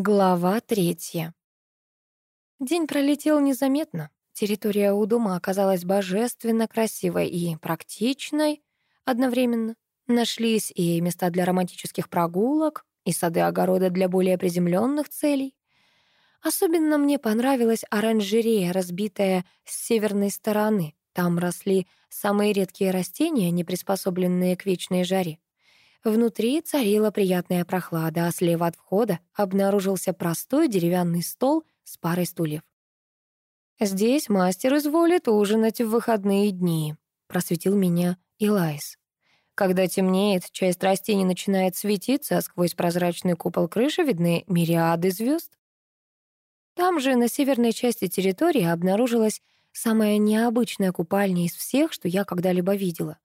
Глава третья. День пролетел незаметно. Территория у дома оказалась божественно красивой и практичной одновременно. Нашлись и места для романтических прогулок, и сады-огороды для более приземленных целей. Особенно мне понравилась оранжерея, разбитая с северной стороны. Там росли самые редкие растения, не приспособленные к вечной жаре. Внутри царила приятная прохлада, а слева от входа обнаружился простой деревянный стол с парой стульев. «Здесь мастер изволит ужинать в выходные дни», — просветил меня Илайс. Когда темнеет, часть растений начинает светиться, а сквозь прозрачный купол крыши видны мириады звезд. Там же, на северной части территории, обнаружилась самая необычная купальня из всех, что я когда-либо видела.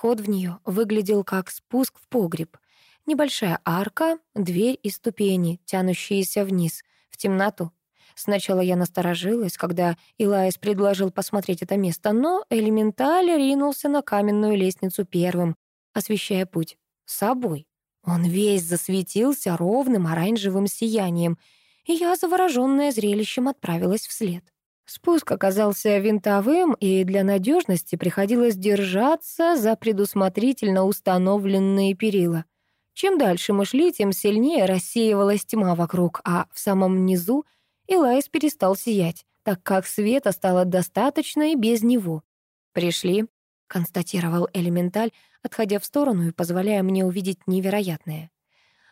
Вход в нее выглядел как спуск в погреб. Небольшая арка, дверь и ступени, тянущиеся вниз, в темноту. Сначала я насторожилась, когда Илайс предложил посмотреть это место, но элементаль ринулся на каменную лестницу первым, освещая путь. Собой. Он весь засветился ровным оранжевым сиянием, и я, завороженная зрелищем, отправилась вслед. Спуск оказался винтовым, и для надежности приходилось держаться за предусмотрительно установленные перила. Чем дальше мы шли, тем сильнее рассеивалась тьма вокруг, а в самом низу Элайс перестал сиять, так как света стало достаточно и без него. «Пришли», — констатировал Элементаль, отходя в сторону и позволяя мне увидеть невероятное.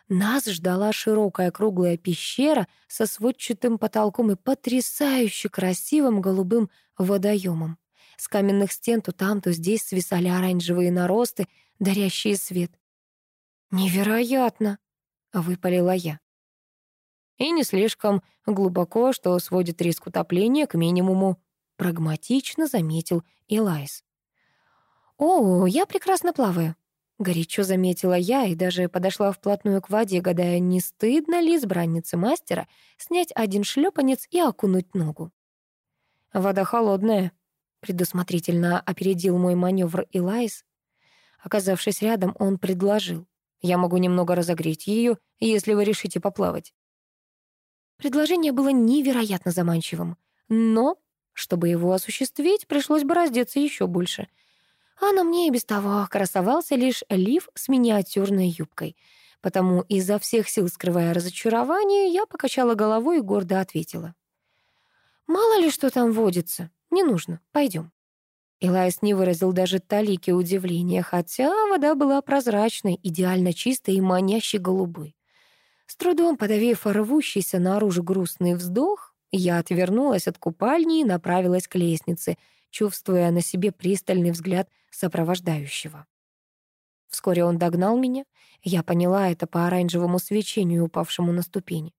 Нас ждала широкая круглая пещера со сводчатым потолком и потрясающе красивым голубым водоемом. С каменных стен то там, то здесь свисали оранжевые наросты, дарящие свет. «Невероятно!» — выпалила я. «И не слишком глубоко, что сводит риск утопления к минимуму», — прагматично заметил Элайс. «О, я прекрасно плаваю», Горячо заметила я и даже подошла вплотную к воде, гадая, не стыдно ли избраннице мастера снять один шлепанец и окунуть ногу. «Вода холодная», — предусмотрительно опередил мой маневр Элайс. Оказавшись рядом, он предложил. «Я могу немного разогреть ее, если вы решите поплавать». Предложение было невероятно заманчивым, но, чтобы его осуществить, пришлось бы раздеться еще больше — а на мне и без того красовался лишь лиф с миниатюрной юбкой. Потому изо всех сил скрывая разочарование, я покачала головой и гордо ответила. «Мало ли что там водится. Не нужно. Пойдем». Элайс не выразил даже талики удивления, хотя вода была прозрачной, идеально чистой и манящей голубой. С трудом подавив рвущийся наружу грустный вздох, я отвернулась от купальни и направилась к лестнице, чувствуя на себе пристальный взгляд сопровождающего. Вскоре он догнал меня. Я поняла это по оранжевому свечению, упавшему на ступени.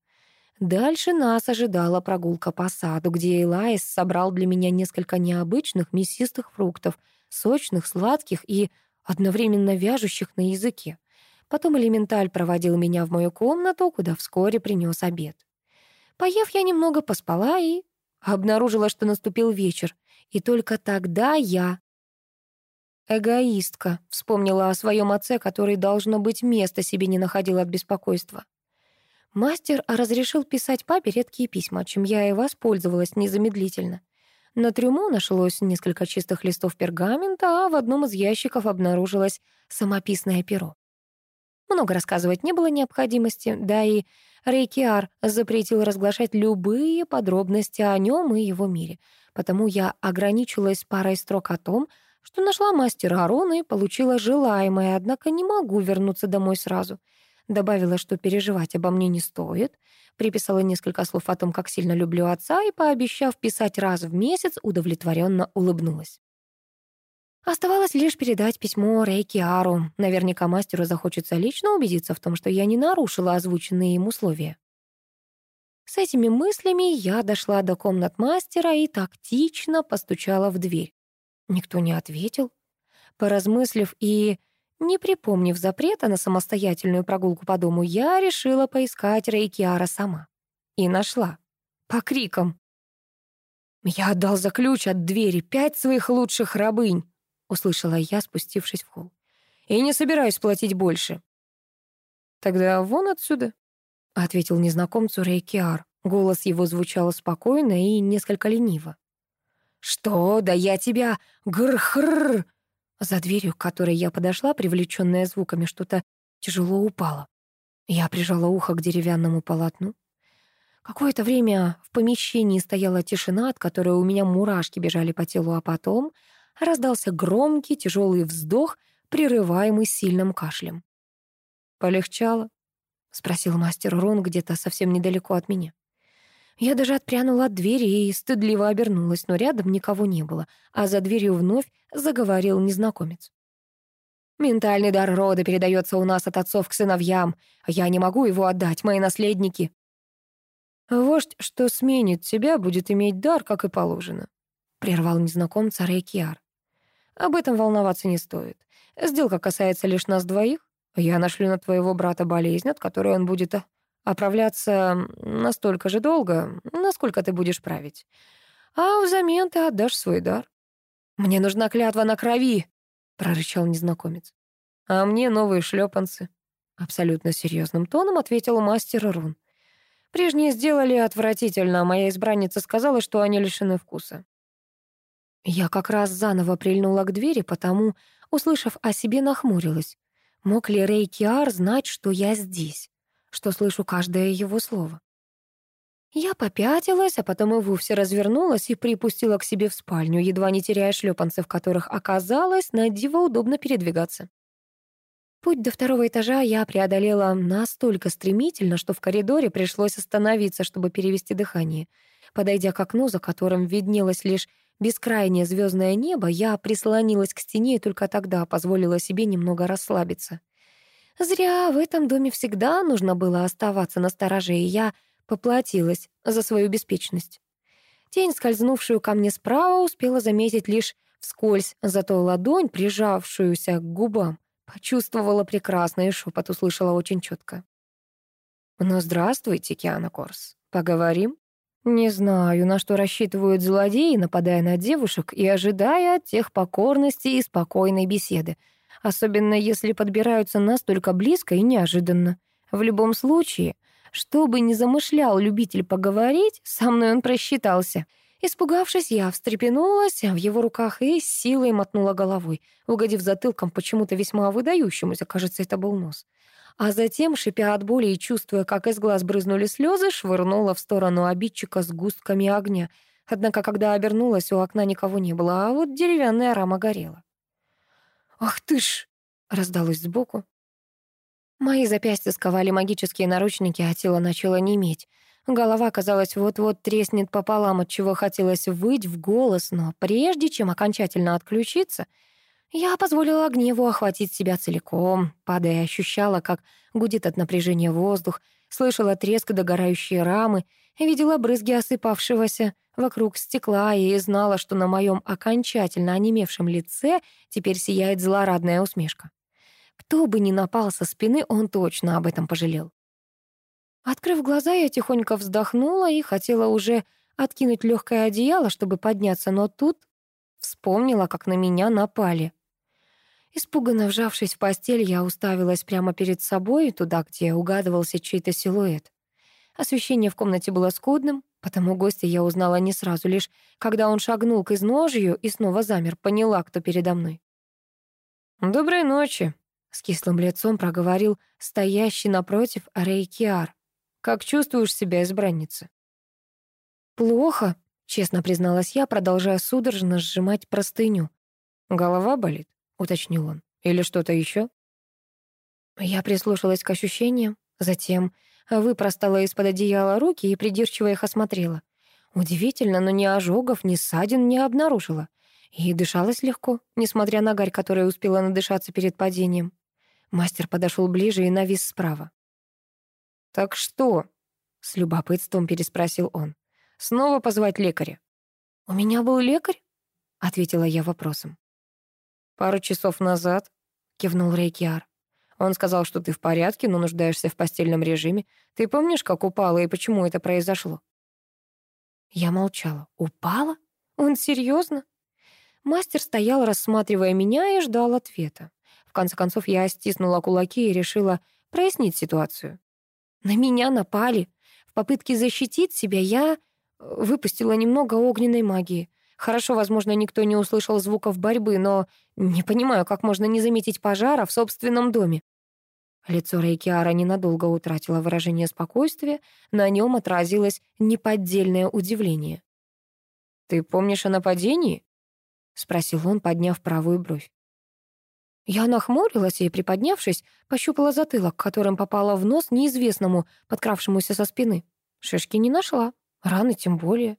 Дальше нас ожидала прогулка по саду, где Элайс собрал для меня несколько необычных мясистых фруктов, сочных, сладких и одновременно вяжущих на языке. Потом элементаль проводил меня в мою комнату, куда вскоре принес обед. Поев, я немного поспала и обнаружила, что наступил вечер. И только тогда я Эгоистка, вспомнила о своем отце, который, должно быть, места себе не находил от беспокойства. Мастер разрешил писать папе редкие письма, чем я и воспользовалась незамедлительно. На трюму нашлось несколько чистых листов пергамента, а в одном из ящиков обнаружилось самописное перо. Много рассказывать не было необходимости, да и Рейкиар запретил разглашать любые подробности о нем и его мире, потому я ограничилась парой строк о том, что нашла мастер Гарона и получила желаемое, однако не могу вернуться домой сразу. Добавила, что переживать обо мне не стоит. Приписала несколько слов о том, как сильно люблю отца, и, пообещав писать раз в месяц, удовлетворенно улыбнулась. Оставалось лишь передать письмо Рейкиару. Наверняка мастеру захочется лично убедиться в том, что я не нарушила озвученные им условия. С этими мыслями я дошла до комнат мастера и тактично постучала в дверь. Никто не ответил. Поразмыслив и не припомнив запрета на самостоятельную прогулку по дому, я решила поискать Рейкиара сама. И нашла. По крикам. «Я отдал за ключ от двери пять своих лучших рабынь», — услышала я, спустившись в холл. «И не собираюсь платить больше». «Тогда вон отсюда», — ответил незнакомцу Рейкиар. Голос его звучал спокойно и несколько лениво. «Что? Да я тебя! Гр-хр!» За дверью, к которой я подошла, привлечённая звуками, что-то тяжело упало. Я прижала ухо к деревянному полотну. Какое-то время в помещении стояла тишина, от которой у меня мурашки бежали по телу, а потом раздался громкий тяжелый вздох, прерываемый сильным кашлем. «Полегчало?» — спросил мастер Рон где-то совсем недалеко от меня. Я даже отпрянула от двери и стыдливо обернулась, но рядом никого не было, а за дверью вновь заговорил незнакомец. «Ментальный дар рода передается у нас от отцов к сыновьям. Я не могу его отдать, мои наследники». «Вождь, что сменит тебя, будет иметь дар, как и положено», — прервал незнакомца Рейкиар. «Об этом волноваться не стоит. Сделка касается лишь нас двоих. Я нашлю на твоего брата болезнь, от которой он будет а, оправляться настолько же долго, насколько ты будешь править. А взамен ты отдашь свой дар. «Мне нужна клятва на крови!» — прорычал незнакомец. «А мне новые шлепанцы!» — абсолютно серьезным тоном ответил мастер Рун. «Прежние сделали отвратительно, а моя избранница сказала, что они лишены вкуса». Я как раз заново прильнула к двери, потому, услышав о себе, нахмурилась. Мог ли Рейкиар знать, что я здесь? что слышу каждое его слово. Я попятилась, а потом и вовсе развернулась и припустила к себе в спальню, едва не теряя шлепанцев, которых оказалось на диво удобно передвигаться. Путь до второго этажа я преодолела настолько стремительно, что в коридоре пришлось остановиться, чтобы перевести дыхание. Подойдя к окну, за которым виднелось лишь бескрайнее звездное небо, я прислонилась к стене и только тогда позволила себе немного расслабиться. Зря в этом доме всегда нужно было оставаться на стороже, и я поплатилась за свою беспечность. Тень, скользнувшую ко мне справа, успела заметить лишь вскользь, зато ладонь, прижавшуюся к губам, почувствовала прекрасно и шепот услышала очень четко. «Ну, здравствуйте, Киана Корс. Поговорим?» Не знаю, на что рассчитывают злодеи, нападая на девушек и ожидая от тех покорности и спокойной беседы особенно если подбираются настолько близко и неожиданно. В любом случае, что бы ни замышлял любитель поговорить, со мной он просчитался. Испугавшись, я встрепенулась в его руках и с силой мотнула головой, угодив затылком почему-то весьма выдающемуся, кажется, это был нос. А затем, шипя от боли и чувствуя, как из глаз брызнули слезы, швырнула в сторону обидчика с густками огня. Однако, когда обернулась, у окна никого не было, а вот деревянная рама горела. «Ах ты ж!» — раздалось сбоку. Мои запястья сковали магические наручники, а тело начало неметь. Голова, казалось, вот-вот треснет пополам, от чего хотелось выть в голос, но прежде чем окончательно отключиться, я позволила гневу охватить себя целиком, падая, ощущала, как гудит от напряжения воздух, слышала треск догорающей рамы — Видела брызги осыпавшегося вокруг стекла и знала, что на моем окончательно онемевшем лице теперь сияет злорадная усмешка. Кто бы ни напал со спины, он точно об этом пожалел. Открыв глаза, я тихонько вздохнула и хотела уже откинуть легкое одеяло, чтобы подняться, но тут вспомнила, как на меня напали. Испуганно вжавшись в постель, я уставилась прямо перед собой, туда, где угадывался чей-то силуэт. Освещение в комнате было скудным, потому гостя я узнала не сразу, лишь когда он шагнул к изножью и снова замер, поняла, кто передо мной. «Доброй ночи», — с кислым лицом проговорил стоящий напротив Рейкиар. «Как чувствуешь себя, избранница?» «Плохо», — честно призналась я, продолжая судорожно сжимать простыню. «Голова болит?» — уточнил он. «Или что-то еще?» Я прислушалась к ощущениям, затем выпростала из-под одеяла руки и придирчиво их осмотрела. Удивительно, но ни ожогов, ни ссадин не обнаружила. И дышалась легко, несмотря на гарь, которая успела надышаться перед падением. Мастер подошел ближе и навис справа. «Так что?» — с любопытством переспросил он. «Снова позвать лекаря?» «У меня был лекарь?» — ответила я вопросом. «Пару часов назад», — кивнул Рейкиар. Он сказал, что ты в порядке, но нуждаешься в постельном режиме. Ты помнишь, как упала и почему это произошло?» Я молчала. «Упала? Он серьезно? Мастер стоял, рассматривая меня, и ждал ответа. В конце концов, я стиснула кулаки и решила прояснить ситуацию. На меня напали. В попытке защитить себя я э, выпустила немного огненной магии. Хорошо, возможно, никто не услышал звуков борьбы, но не понимаю, как можно не заметить пожара в собственном доме. Лицо Рейкиара ненадолго утратило выражение спокойствия, на нем отразилось неподдельное удивление. «Ты помнишь о нападении?» — спросил он, подняв правую бровь. Я нахмурилась и, приподнявшись, пощупала затылок, которым попала в нос неизвестному, подкравшемуся со спины. Шишки не нашла, раны тем более.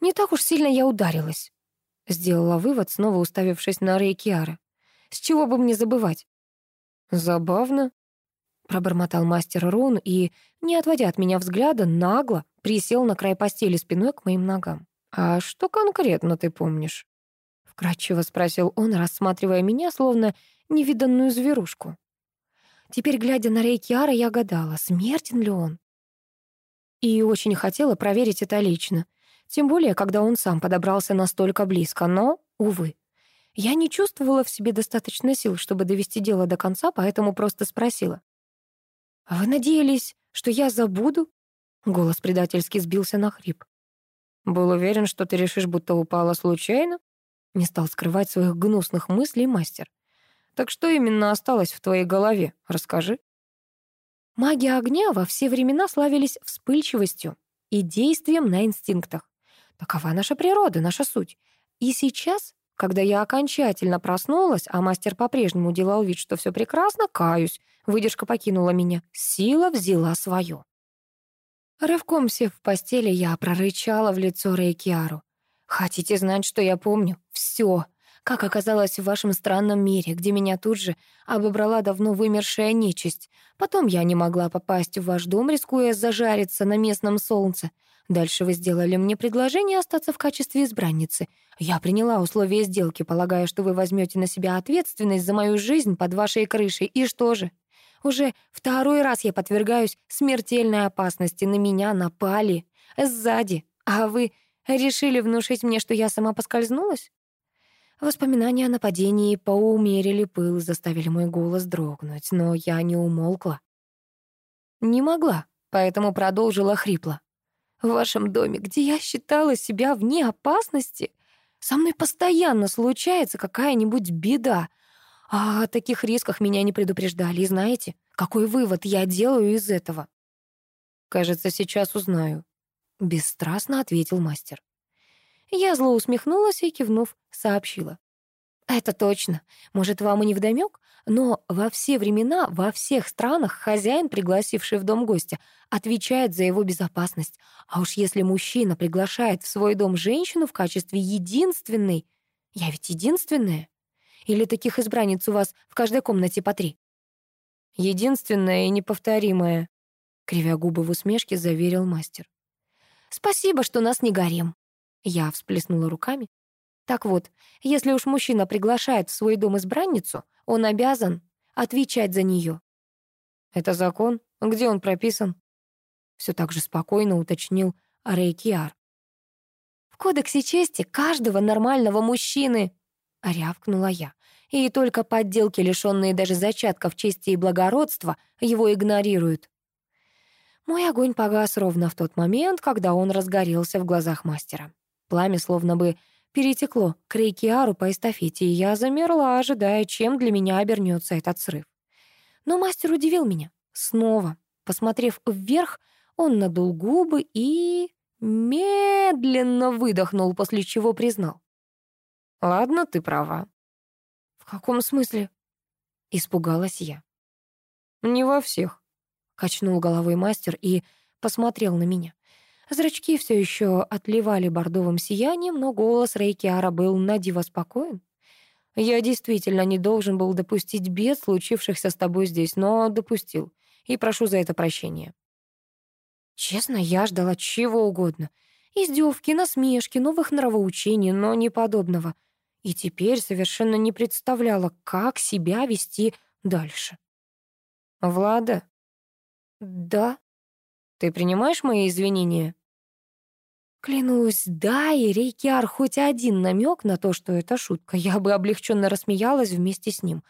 Не так уж сильно я ударилась. Сделала вывод, снова уставившись на Рейкиара. С чего бы мне забывать? «Забавно», — пробормотал мастер Рун и, не отводя от меня взгляда, нагло присел на край постели спиной к моим ногам. «А что конкретно ты помнишь?» — вкратчиво спросил он, рассматривая меня, словно невиданную зверушку. Теперь, глядя на Рейкиара, я гадала, смертен ли он. И очень хотела проверить это лично. Тем более, когда он сам подобрался настолько близко, но, увы. Я не чувствовала в себе достаточно сил, чтобы довести дело до конца, поэтому просто спросила. «Вы надеялись, что я забуду?» Голос предательски сбился на хрип. «Был уверен, что ты решишь, будто упала случайно?» Не стал скрывать своих гнусных мыслей мастер. «Так что именно осталось в твоей голове? Расскажи». Маги огня во все времена славились вспыльчивостью и действием на инстинктах. Такова наша природа, наша суть. И сейчас когда я окончательно проснулась, а мастер по-прежнему делал вид, что все прекрасно, каюсь. Выдержка покинула меня. Сила взяла свое. Рывком сев в постели, я прорычала в лицо Рейкиару. «Хотите знать, что я помню? Все. Как оказалось в вашем странном мире, где меня тут же обобрала давно вымершая нечисть. Потом я не могла попасть в ваш дом, рискуя зажариться на местном солнце. Дальше вы сделали мне предложение остаться в качестве избранницы. Я приняла условия сделки, полагая, что вы возьмете на себя ответственность за мою жизнь под вашей крышей. И что же? Уже второй раз я подвергаюсь смертельной опасности. На меня напали. Сзади. А вы решили внушить мне, что я сама поскользнулась? Воспоминания о нападении поумерили пыл и заставили мой голос дрогнуть, но я не умолкла. Не могла, поэтому продолжила хрипло в вашем доме, где я считала себя вне опасности. Со мной постоянно случается какая-нибудь беда. А о таких рисках меня не предупреждали. И знаете, какой вывод я делаю из этого? «Кажется, сейчас узнаю», — бесстрастно ответил мастер. Я зло усмехнулась и, кивнув, сообщила. «Это точно. Может, вам и невдомёк? Но во все времена, во всех странах хозяин, пригласивший в дом гостя, отвечает за его безопасность. А уж если мужчина приглашает в свой дом женщину в качестве единственной... Я ведь единственная? Или таких избранниц у вас в каждой комнате по три? Единственная и неповторимая, — кривя губы в усмешке, заверил мастер. Спасибо, что нас не горем. Я всплеснула руками. Так вот, если уж мужчина приглашает в свой дом избранницу, он обязан отвечать за нее. Это закон? Где он прописан? Все так же спокойно уточнил Арейкиар. В кодексе чести каждого нормального мужчины, рявкнула я. И только подделки, лишенные даже зачатков чести и благородства, его игнорируют. Мой огонь погас ровно в тот момент, когда он разгорелся в глазах мастера. Пламя словно бы Перетекло, к Рейкиару по эстафете, и я замерла, ожидая, чем для меня обернется этот срыв. Но мастер удивил меня. Снова. Посмотрев вверх, он надул губы и... медленно выдохнул, после чего признал. «Ладно, ты права». «В каком смысле?» — испугалась я. «Не во всех», — качнул головой мастер и посмотрел на меня. Зрачки все еще отливали бордовым сиянием, но голос Рейкиара был на диво спокоен. «Я действительно не должен был допустить бед, случившихся с тобой здесь, но допустил, и прошу за это прощения». Честно, я ждала чего угодно. Издевки, насмешки, новых нравоучений, но не подобного. И теперь совершенно не представляла, как себя вести дальше. «Влада?» «Да?» «Ты принимаешь мои извинения?» Клянусь, да, и Рейкиар хоть один намек на то, что это шутка, я бы облегченно рассмеялась вместе с ним.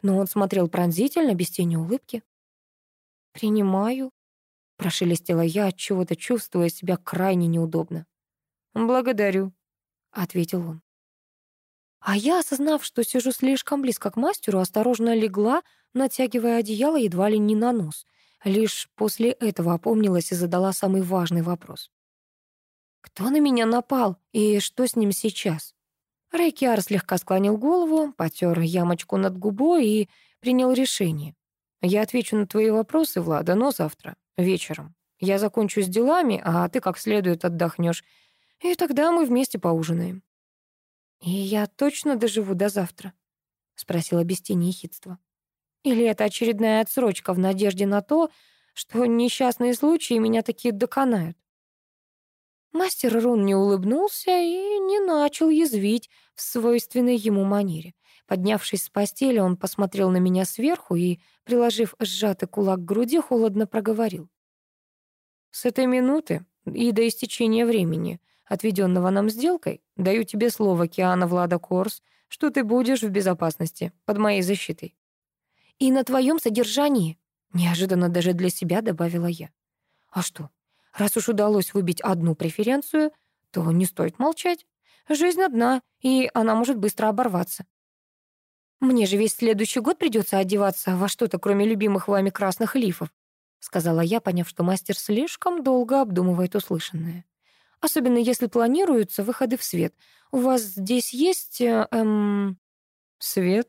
Но он смотрел пронзительно, без тени улыбки. «Принимаю», — прошелестела я, от чего то чувствуя себя крайне неудобно. «Благодарю», — ответил он. А я, осознав, что сижу слишком близко к мастеру, осторожно легла, натягивая одеяло едва ли не на нос. Лишь после этого опомнилась и задала самый важный вопрос. Кто на меня напал и что с ним сейчас? Рейкиар слегка склонил голову, потер ямочку над губой и принял решение. Я отвечу на твои вопросы, Влада, но завтра, вечером. Я закончу с делами, а ты как следует отдохнешь. И тогда мы вместе поужинаем. И я точно доживу до завтра? Спросила без тени хитства. Или это очередная отсрочка в надежде на то, что несчастные случаи меня такие доконают? Мастер Рун не улыбнулся и не начал язвить в свойственной ему манере. Поднявшись с постели, он посмотрел на меня сверху и, приложив сжатый кулак к груди, холодно проговорил. «С этой минуты и до истечения времени, отведенного нам сделкой, даю тебе слово, Киана Влада Корс, что ты будешь в безопасности, под моей защитой». «И на твоем содержании», — неожиданно даже для себя добавила я. «А что, Раз уж удалось выбить одну преференцию, то не стоит молчать. Жизнь одна, и она может быстро оборваться. «Мне же весь следующий год придется одеваться во что-то, кроме любимых вами красных лифов», сказала я, поняв, что мастер слишком долго обдумывает услышанное. «Особенно если планируются выходы в свет. У вас здесь есть... Э, эм... свет?»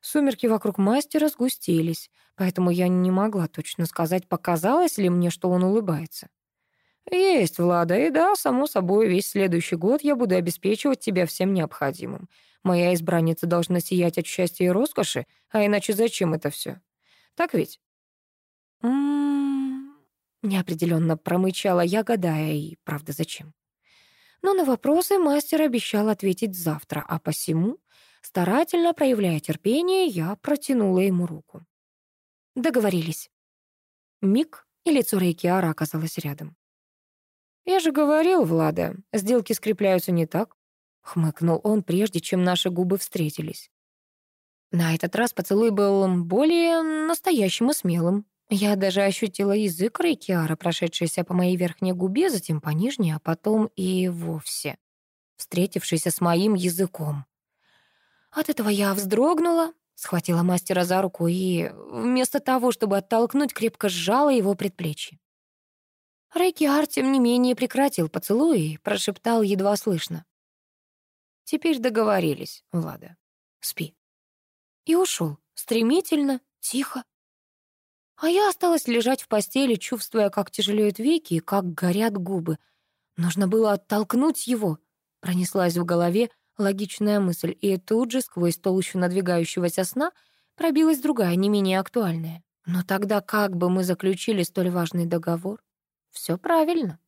Сумерки вокруг мастера сгустились, поэтому я не могла точно сказать, показалось ли мне, что он улыбается. «Есть, Влада, и да, само собой, весь следующий год я буду обеспечивать тебя всем необходимым. Моя избранница должна сиять от счастья и роскоши, а иначе зачем это все? Так ведь?» м-м, неопределенно промычала я, гадая, и правда зачем. Но на вопросы мастер обещал ответить завтра, а посему, старательно проявляя терпение, я протянула ему руку. Договорились. Миг, и лицо Рейкиара оказалось рядом. «Я же говорил, Влада, сделки скрепляются не так». Хмыкнул он, прежде чем наши губы встретились. На этот раз поцелуй был более настоящим и смелым. Я даже ощутила язык Рейкиара, прошедшийся по моей верхней губе, затем по нижней, а потом и вовсе, встретившийся с моим языком. От этого я вздрогнула, схватила мастера за руку и, вместо того, чтобы оттолкнуть, крепко сжала его предплечье. Рэки Ар, тем не менее, прекратил поцелуй и прошептал едва слышно. «Теперь договорились, Влада. Спи». И ушел, стремительно, тихо. А я осталась лежать в постели, чувствуя, как тяжелеют веки и как горят губы. Нужно было оттолкнуть его. Пронеслась в голове логичная мысль, и тут же, сквозь толщу надвигающегося сна, пробилась другая, не менее актуальная. Но тогда как бы мы заключили столь важный договор? Все правильно.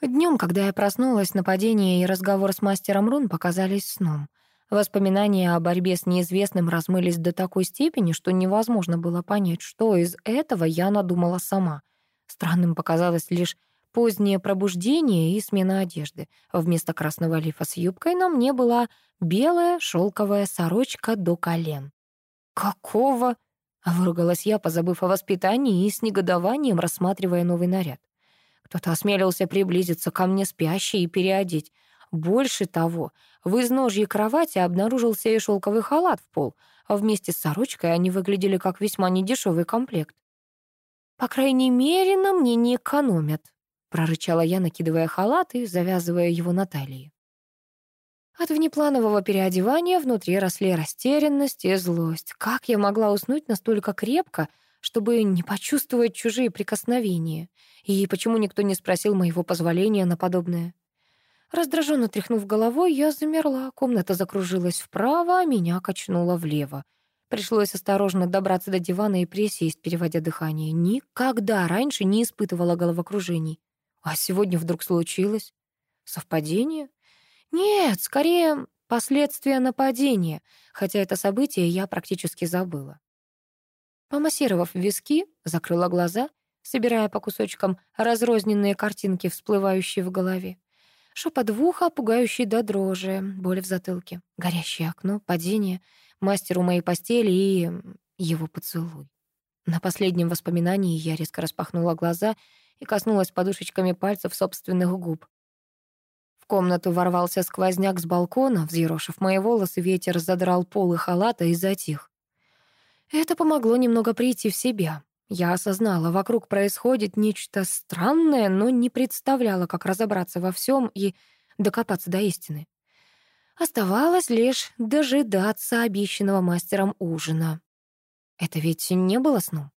Днем, когда я проснулась, нападение и разговор с мастером Рун показались сном. Воспоминания о борьбе с неизвестным размылись до такой степени, что невозможно было понять, что из этого я надумала сама. Странным показалось лишь позднее пробуждение и смена одежды. Вместо красного лифа с юбкой на мне была белая шелковая сорочка до колен. «Какого?» А выругалась я, позабыв о воспитании и с негодованием рассматривая новый наряд. Кто-то осмелился приблизиться ко мне спящей и переодеть. Больше того, в изножье кровати обнаружился и шелковый халат в пол, а вместе с сорочкой они выглядели как весьма недешевый комплект. «По крайней мере, на мне не экономят», — прорычала я, накидывая халат и завязывая его на талии. От внепланового переодевания внутри росли растерянность и злость. Как я могла уснуть настолько крепко, чтобы не почувствовать чужие прикосновения? И почему никто не спросил моего позволения на подобное? Раздраженно тряхнув головой, я замерла. Комната закружилась вправо, а меня качнуло влево. Пришлось осторожно добраться до дивана и присесть, переводя дыхание. Никогда раньше не испытывала головокружений. А сегодня вдруг случилось. Совпадение? Нет, скорее последствия нападения, хотя это событие я практически забыла. Помассировав виски, закрыла глаза, собирая по кусочкам разрозненные картинки, всплывающие в голове. Шепот в ухо, а пугающий до дрожи, боль в затылке, горящее окно, падение, мастер у моей постели и его поцелуй. На последнем воспоминании я резко распахнула глаза и коснулась подушечками пальцев собственных губ комнату ворвался сквозняк с балкона, взъерошив мои волосы, ветер задрал полы халата и затих. Это помогло немного прийти в себя. Я осознала, вокруг происходит нечто странное, но не представляла, как разобраться во всем и докопаться до истины. Оставалось лишь дожидаться обещанного мастером ужина. Это ведь не было сном.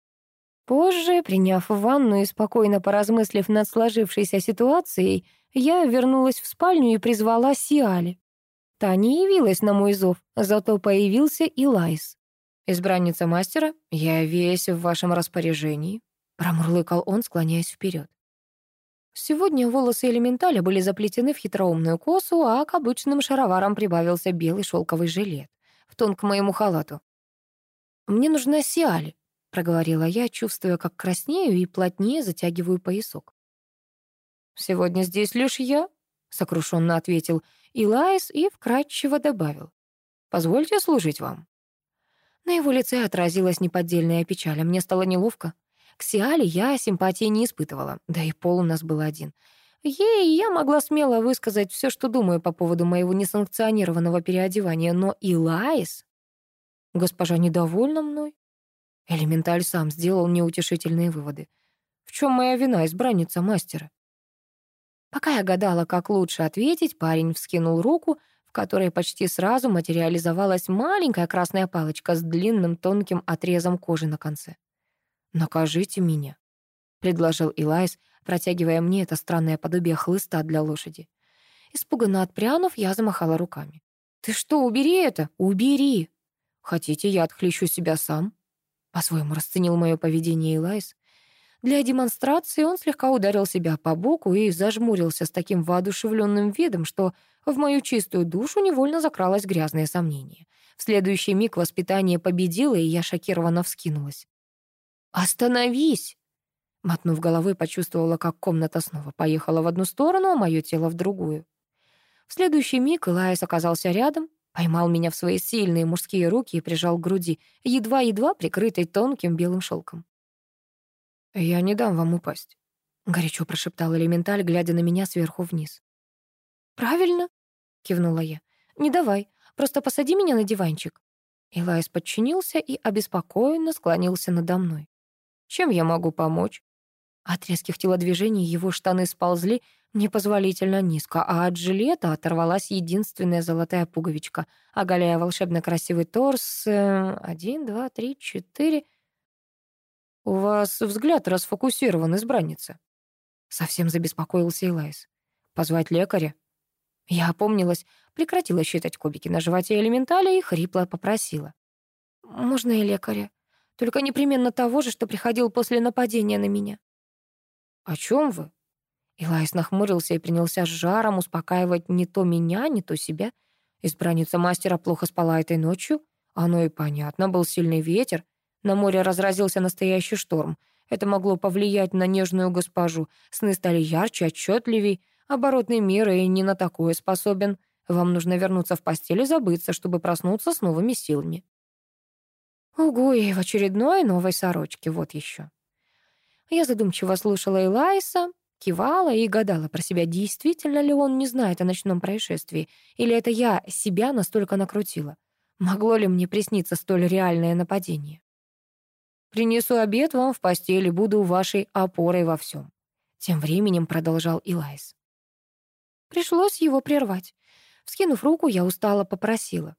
Позже, приняв ванну и спокойно поразмыслив над сложившейся ситуацией, я вернулась в спальню и призвала Сиали. Та не явилась на мой зов, зато появился и Лайс. «Избранница мастера, я весь в вашем распоряжении», — промурлыкал он, склоняясь вперед. Сегодня волосы элементаля были заплетены в хитроумную косу, а к обычным шароварам прибавился белый шелковый жилет, в тон к моему халату. «Мне нужна Сиаль, — проговорила я, чувствуя, как краснею и плотнее затягиваю поясок. «Сегодня здесь лишь я», — сокрушенно ответил Илайс и вкратчиво добавил. «Позвольте служить вам». На его лице отразилась неподдельная печаль, а мне стало неловко. К Сиале я симпатии не испытывала, да и пол у нас был один. Ей я могла смело высказать все, что думаю по поводу моего несанкционированного переодевания, но Илайс... Госпожа недовольна мной? Элементаль сам сделал неутешительные выводы. В чем моя вина, избранница мастера? Пока я гадала, как лучше ответить, парень вскинул руку, в которой почти сразу материализовалась маленькая красная палочка с длинным тонким отрезом кожи на конце. «Накажите меня», — предложил Илайс, протягивая мне это странное подобие хлыста для лошади. Испуганно отпрянув, я замахала руками. «Ты что, убери это? Убери!» «Хотите, я отхлещу себя сам?» По-своему расценил мое поведение Илайс. Для демонстрации он слегка ударил себя по боку и зажмурился с таким воодушевленным видом, что в мою чистую душу невольно закралось грязное сомнение. В следующий миг воспитание победило, и я шокированно вскинулась. «Остановись!» Мотнув головой, почувствовала, как комната снова поехала в одну сторону, а мое тело в другую. В следующий миг Элайс оказался рядом, поймал меня в свои сильные мужские руки и прижал к груди, едва-едва прикрытой тонким белым шелком. «Я не дам вам упасть», — горячо прошептал элементаль, глядя на меня сверху вниз. «Правильно», — кивнула я. «Не давай, просто посади меня на диванчик». Илайс подчинился и обеспокоенно склонился надо мной. «Чем я могу помочь?» От резких телодвижений его штаны сползли непозволительно низко, а от жилета оторвалась единственная золотая пуговичка, оголяя волшебно красивый торс. Э, один, два, три, четыре... «У вас взгляд расфокусирован, избранница». Совсем забеспокоился Элайс. «Позвать лекаря?» Я опомнилась, прекратила считать кубики на животе элементаля и хрипло попросила. «Можно и лекаря? Только непременно того же, что приходил после нападения на меня». «О чем вы?» Элайс нахмурился и принялся с жаром успокаивать не то меня, не то себя. Избранница мастера плохо спала этой ночью. Оно и понятно, был сильный ветер. На море разразился настоящий шторм. Это могло повлиять на нежную госпожу. Сны стали ярче, отчетливее. Оборотный мир и не на такое способен. Вам нужно вернуться в постель и забыться, чтобы проснуться с новыми силами. Угу, и в очередной новой сорочке, вот еще. Я задумчиво слушала Элайса, кивала и гадала про себя, действительно ли он не знает о ночном происшествии, или это я себя настолько накрутила. Могло ли мне присниться столь реальное нападение? Принесу обед вам в постели буду вашей опорой во всем. Тем временем продолжал Илайс. Пришлось его прервать. Вскинув руку, я устало попросила.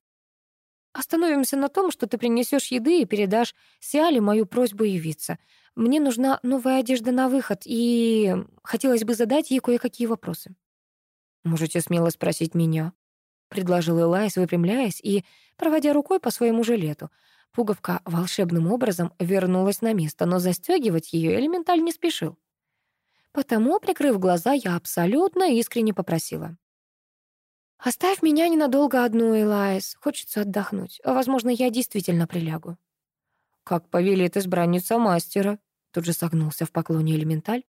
«Остановимся на том, что ты принесешь еды и передашь Сиале мою просьбу явиться. Мне нужна новая одежда на выход, и хотелось бы задать ей кое-какие вопросы». «Можете смело спросить меня», — предложил Элайс, выпрямляясь и проводя рукой по своему жилету. Пуговка волшебным образом вернулась на место, но застегивать ее элементаль не спешил. Потому, прикрыв глаза, я абсолютно искренне попросила. «Оставь меня ненадолго одну, Элайс. Хочется отдохнуть. Возможно, я действительно прилягу». «Как повелит избранница мастера», — тут же согнулся в поклоне элементаль.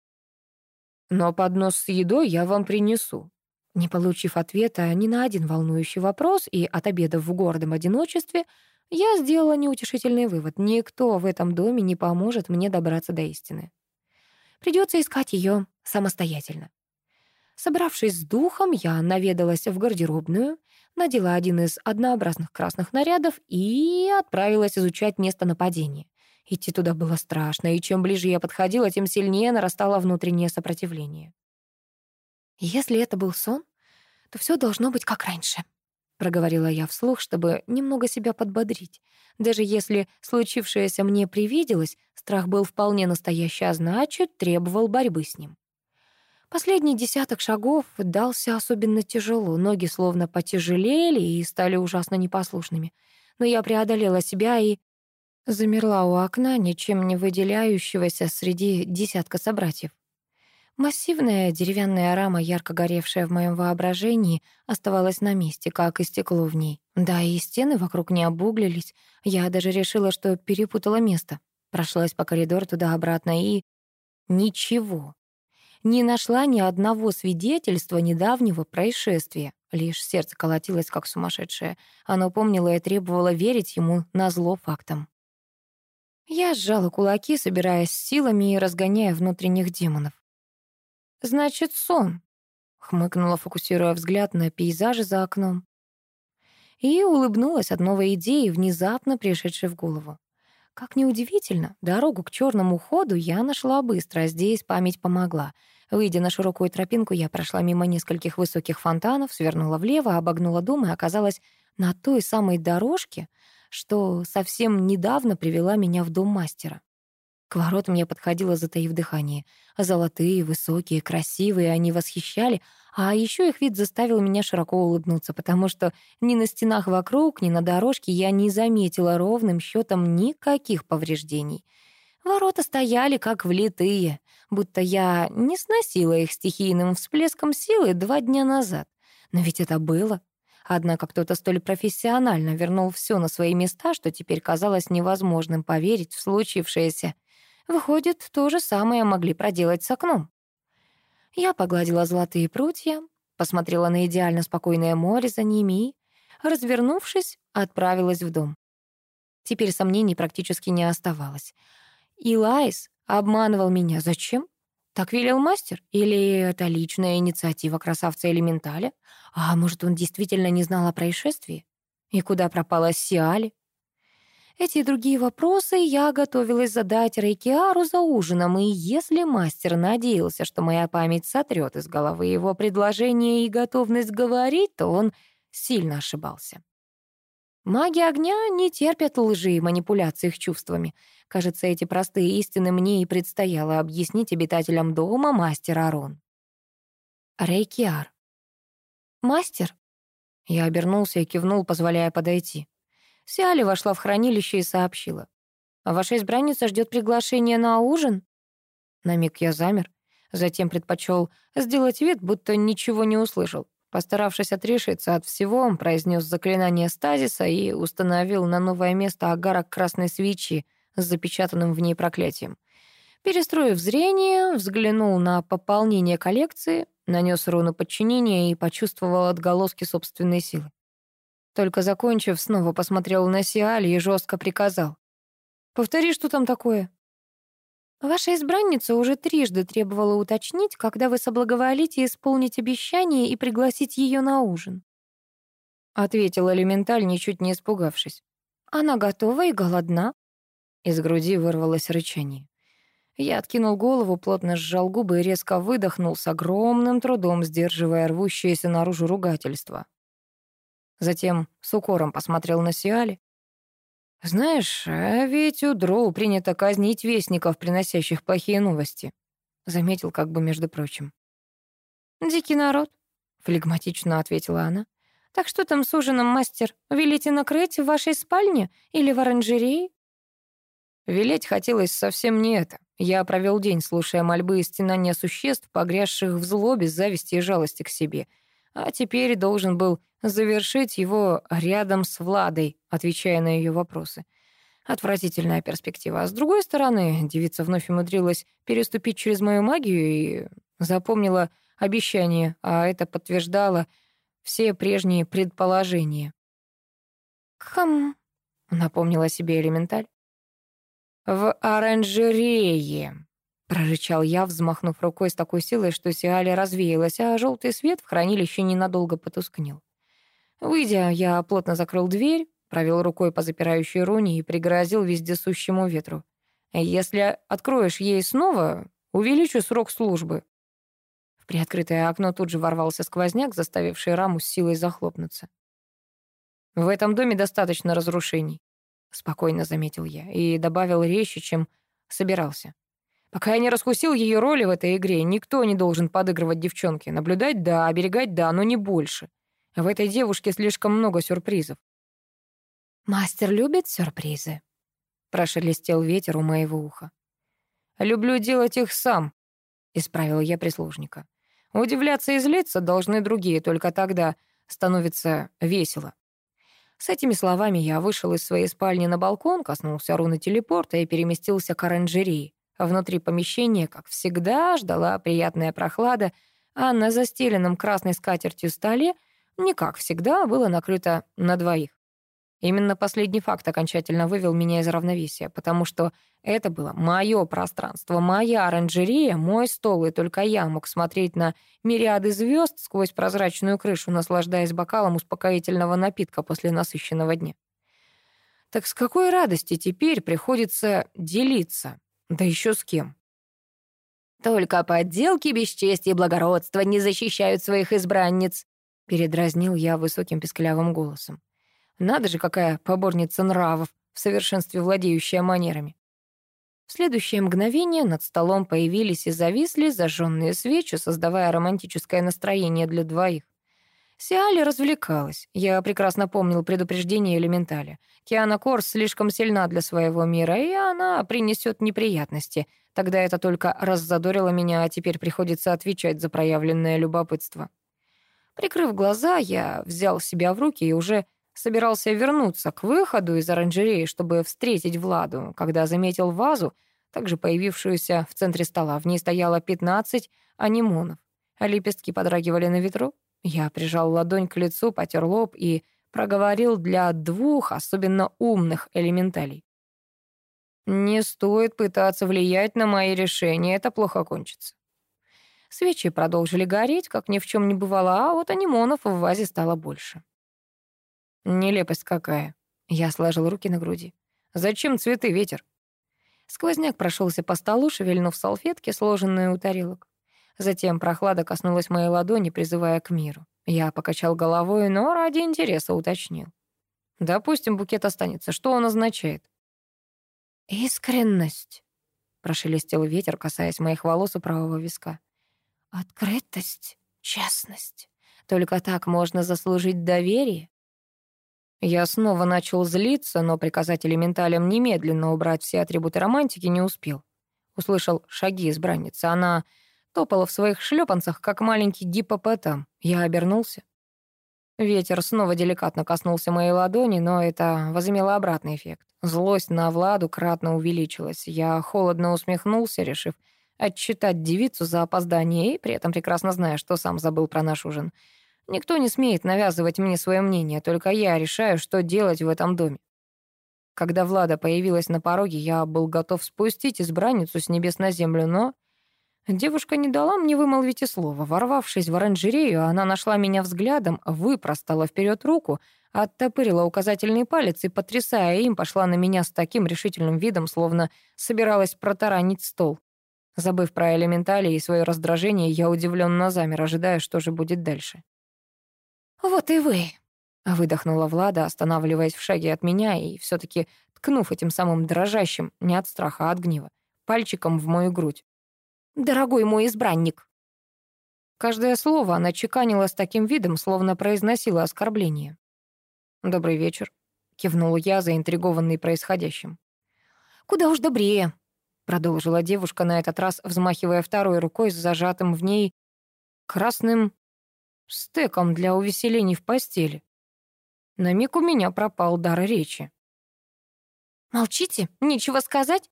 «Но поднос с едой я вам принесу». Не получив ответа ни на один волнующий вопрос и от обеда в гордом одиночестве, я сделала неутешительный вывод. Никто в этом доме не поможет мне добраться до истины. Придется искать ее самостоятельно. Собравшись с духом, я наведалась в гардеробную, надела один из однообразных красных нарядов и отправилась изучать место нападения. Идти туда было страшно, и чем ближе я подходила, тем сильнее нарастало внутреннее сопротивление. Если это был сон, то все должно быть как раньше проговорила я вслух, чтобы немного себя подбодрить. Даже если случившееся мне привиделось, страх был вполне настоящий, а значит, требовал борьбы с ним. Последний десяток шагов дался особенно тяжело, ноги словно потяжелели и стали ужасно непослушными. Но я преодолела себя и замерла у окна, ничем не выделяющегося среди десятка собратьев. Массивная деревянная рама, ярко горевшая в моем воображении, оставалась на месте, как и стекло в ней. Да, и стены вокруг не обуглились. Я даже решила, что перепутала место. Прошлась по коридору туда-обратно и... Ничего. Не нашла ни одного свидетельства недавнего происшествия. Лишь сердце колотилось, как сумасшедшее. Оно помнило и требовало верить ему на зло фактам. Я сжала кулаки, собираясь силами и разгоняя внутренних демонов. «Значит, сон», — хмыкнула, фокусируя взгляд на пейзажи за окном. И улыбнулась от новой идеи, внезапно пришедшей в голову. Как неудивительно, дорогу к черному ходу я нашла быстро, а здесь память помогла. Выйдя на широкую тропинку, я прошла мимо нескольких высоких фонтанов, свернула влево, обогнула дом и оказалась на той самой дорожке, что совсем недавно привела меня в дом мастера. К воротам я подходила, затаив дыхание. Золотые, высокие, красивые, они восхищали, а еще их вид заставил меня широко улыбнуться, потому что ни на стенах вокруг, ни на дорожке я не заметила ровным счетом никаких повреждений. Ворота стояли как влитые, будто я не сносила их стихийным всплеском силы два дня назад. Но ведь это было. Однако кто-то столь профессионально вернул все на свои места, что теперь казалось невозможным поверить в случившееся — Выходит, то же самое могли проделать с окном. Я погладила золотые прутья, посмотрела на идеально спокойное море за ними и, развернувшись, отправилась в дом. Теперь сомнений практически не оставалось. Илайс обманывал меня. Зачем? Так велел мастер? Или это личная инициатива красавца-элементаля? А может, он действительно не знал о происшествии? И куда пропала Сиали? Эти и другие вопросы я готовилась задать Рейкиару за ужином, и если мастер надеялся, что моя память сотрет из головы его предложение и готовность говорить, то он сильно ошибался. Маги огня не терпят лжи и манипуляций их чувствами. Кажется, эти простые истины мне и предстояло объяснить обитателям дома мастер Арон. Рейкиар. «Мастер?» Я обернулся и кивнул, позволяя подойти. Сиали вошла в хранилище и сообщила. «А «Ваша избранница ждет приглашения на ужин?» На миг я замер. Затем предпочел сделать вид, будто ничего не услышал. Постаравшись отрешиться от всего, он произнес заклинание стазиса и установил на новое место агарок красной свечи с запечатанным в ней проклятием. Перестроив зрение, взглянул на пополнение коллекции, нанес руну подчинения и почувствовал отголоски собственной силы. Только закончив, снова посмотрел на Сиали и жестко приказал. «Повтори, что там такое?» «Ваша избранница уже трижды требовала уточнить, когда вы соблаговолите исполнить обещание и пригласить ее на ужин». Ответил элементаль, ничуть не испугавшись. «Она готова и голодна». Из груди вырвалось рычание. Я откинул голову, плотно сжал губы и резко выдохнул с огромным трудом, сдерживая рвущееся наружу ругательство. Затем с укором посмотрел на Сиали. «Знаешь, а ведь у Дроу принято казнить вестников, приносящих плохие новости», заметил как бы между прочим. «Дикий народ», — флегматично ответила она. «Так что там с ужином, мастер? Велите накрыть в вашей спальне или в оранжерее?» Велеть хотелось совсем не это. Я провел день, слушая мольбы и стенания существ, погрязших в злобе, зависти и жалости к себе. А теперь должен был завершить его рядом с Владой, отвечая на ее вопросы. Отвратительная перспектива. А с другой стороны, девица вновь умудрилась переступить через мою магию и запомнила обещание, а это подтверждало все прежние предположения. «Хм», — напомнила себе элементаль. «В оранжерее», — прорычал я, взмахнув рукой с такой силой, что Сиаля развеялась, а желтый свет в хранилище ненадолго потускнел. Выйдя, я плотно закрыл дверь, провел рукой по запирающей руне и пригрозил вездесущему ветру. «Если откроешь ей снова, увеличу срок службы». В приоткрытое окно тут же ворвался сквозняк, заставивший раму с силой захлопнуться. «В этом доме достаточно разрушений», — спокойно заметил я и добавил резче, чем собирался. «Пока я не раскусил ее роли в этой игре, никто не должен подыгрывать девчонке. Наблюдать — да, оберегать — да, но не больше». В этой девушке слишком много сюрпризов. «Мастер любит сюрпризы?» — прошелестел ветер у моего уха. «Люблю делать их сам», — исправил я прислужника. «Удивляться и злиться должны другие, только тогда становится весело». С этими словами я вышел из своей спальни на балкон, коснулся руны телепорта и переместился к оранжерии. Внутри помещения, как всегда, ждала приятная прохлада, а на застеленном красной скатертью столе — не как всегда, было накрыто на двоих. Именно последний факт окончательно вывел меня из равновесия, потому что это было мое пространство, моя оранжерея, мой стол, и только я мог смотреть на мириады звезд сквозь прозрачную крышу, наслаждаясь бокалом успокоительного напитка после насыщенного дня. Так с какой радости теперь приходится делиться? Да еще с кем? Только подделки бесчестия и благородства не защищают своих избранниц, Передразнил я высоким песклявым голосом. «Надо же, какая поборница нравов, в совершенстве владеющая манерами!» В следующее мгновение над столом появились и зависли зажженные свечи, создавая романтическое настроение для двоих. Сиали развлекалась. Я прекрасно помнил предупреждение элементали. Киана Корс слишком сильна для своего мира, и она принесет неприятности. Тогда это только раззадорило меня, а теперь приходится отвечать за проявленное любопытство. Прикрыв глаза, я взял себя в руки и уже собирался вернуться к выходу из оранжереи, чтобы встретить Владу, когда заметил вазу, также появившуюся в центре стола. В ней стояло 15 анимонов. Лепестки подрагивали на ветру. Я прижал ладонь к лицу, потер лоб и проговорил для двух особенно умных элементалей. «Не стоит пытаться влиять на мои решения, это плохо кончится». Свечи продолжили гореть, как ни в чем не бывало, а вот анимонов в вазе стало больше. «Нелепость какая!» — я сложил руки на груди. «Зачем цветы, ветер?» Сквозняк прошелся по столу, шевельнув салфетки, сложенные у тарелок. Затем прохлада коснулась моей ладони, призывая к миру. Я покачал головой, но ради интереса уточнил. «Допустим, букет останется. Что он означает?» «Искренность», — прошелестел ветер, касаясь моих волос у правого виска. Открытость, честность. Только так можно заслужить доверие. Я снова начал злиться, но приказать элементалям немедленно убрать все атрибуты романтики не успел. Услышал шаги избранницы. Она топала в своих шлепанцах, как маленький гиппопотам. Я обернулся. Ветер снова деликатно коснулся моей ладони, но это возымело обратный эффект. Злость на Владу кратно увеличилась. Я холодно усмехнулся, решив, отчитать девицу за опоздание и при этом прекрасно зная, что сам забыл про наш ужин. Никто не смеет навязывать мне свое мнение, только я решаю, что делать в этом доме. Когда Влада появилась на пороге, я был готов спустить избранницу с небес на землю, но девушка не дала мне вымолвить и слова. Ворвавшись в оранжерею, она нашла меня взглядом, выпростала вперед руку, оттопырила указательный палец и, потрясая им, пошла на меня с таким решительным видом, словно собиралась протаранить стол. Забыв про элементали и свое раздражение, я удивленно замер, ожидая, что же будет дальше. «Вот и вы!» — выдохнула Влада, останавливаясь в шаге от меня и все таки ткнув этим самым дрожащим, не от страха, а от гнева, пальчиком в мою грудь. «Дорогой мой избранник!» Каждое слово она чеканила с таким видом, словно произносила оскорбление. «Добрый вечер», — кивнул я, заинтригованный происходящим. «Куда уж добрее», продолжила девушка на этот раз, взмахивая второй рукой с зажатым в ней красным стеком для увеселений в постели. На миг у меня пропал дар речи. «Молчите, нечего сказать?»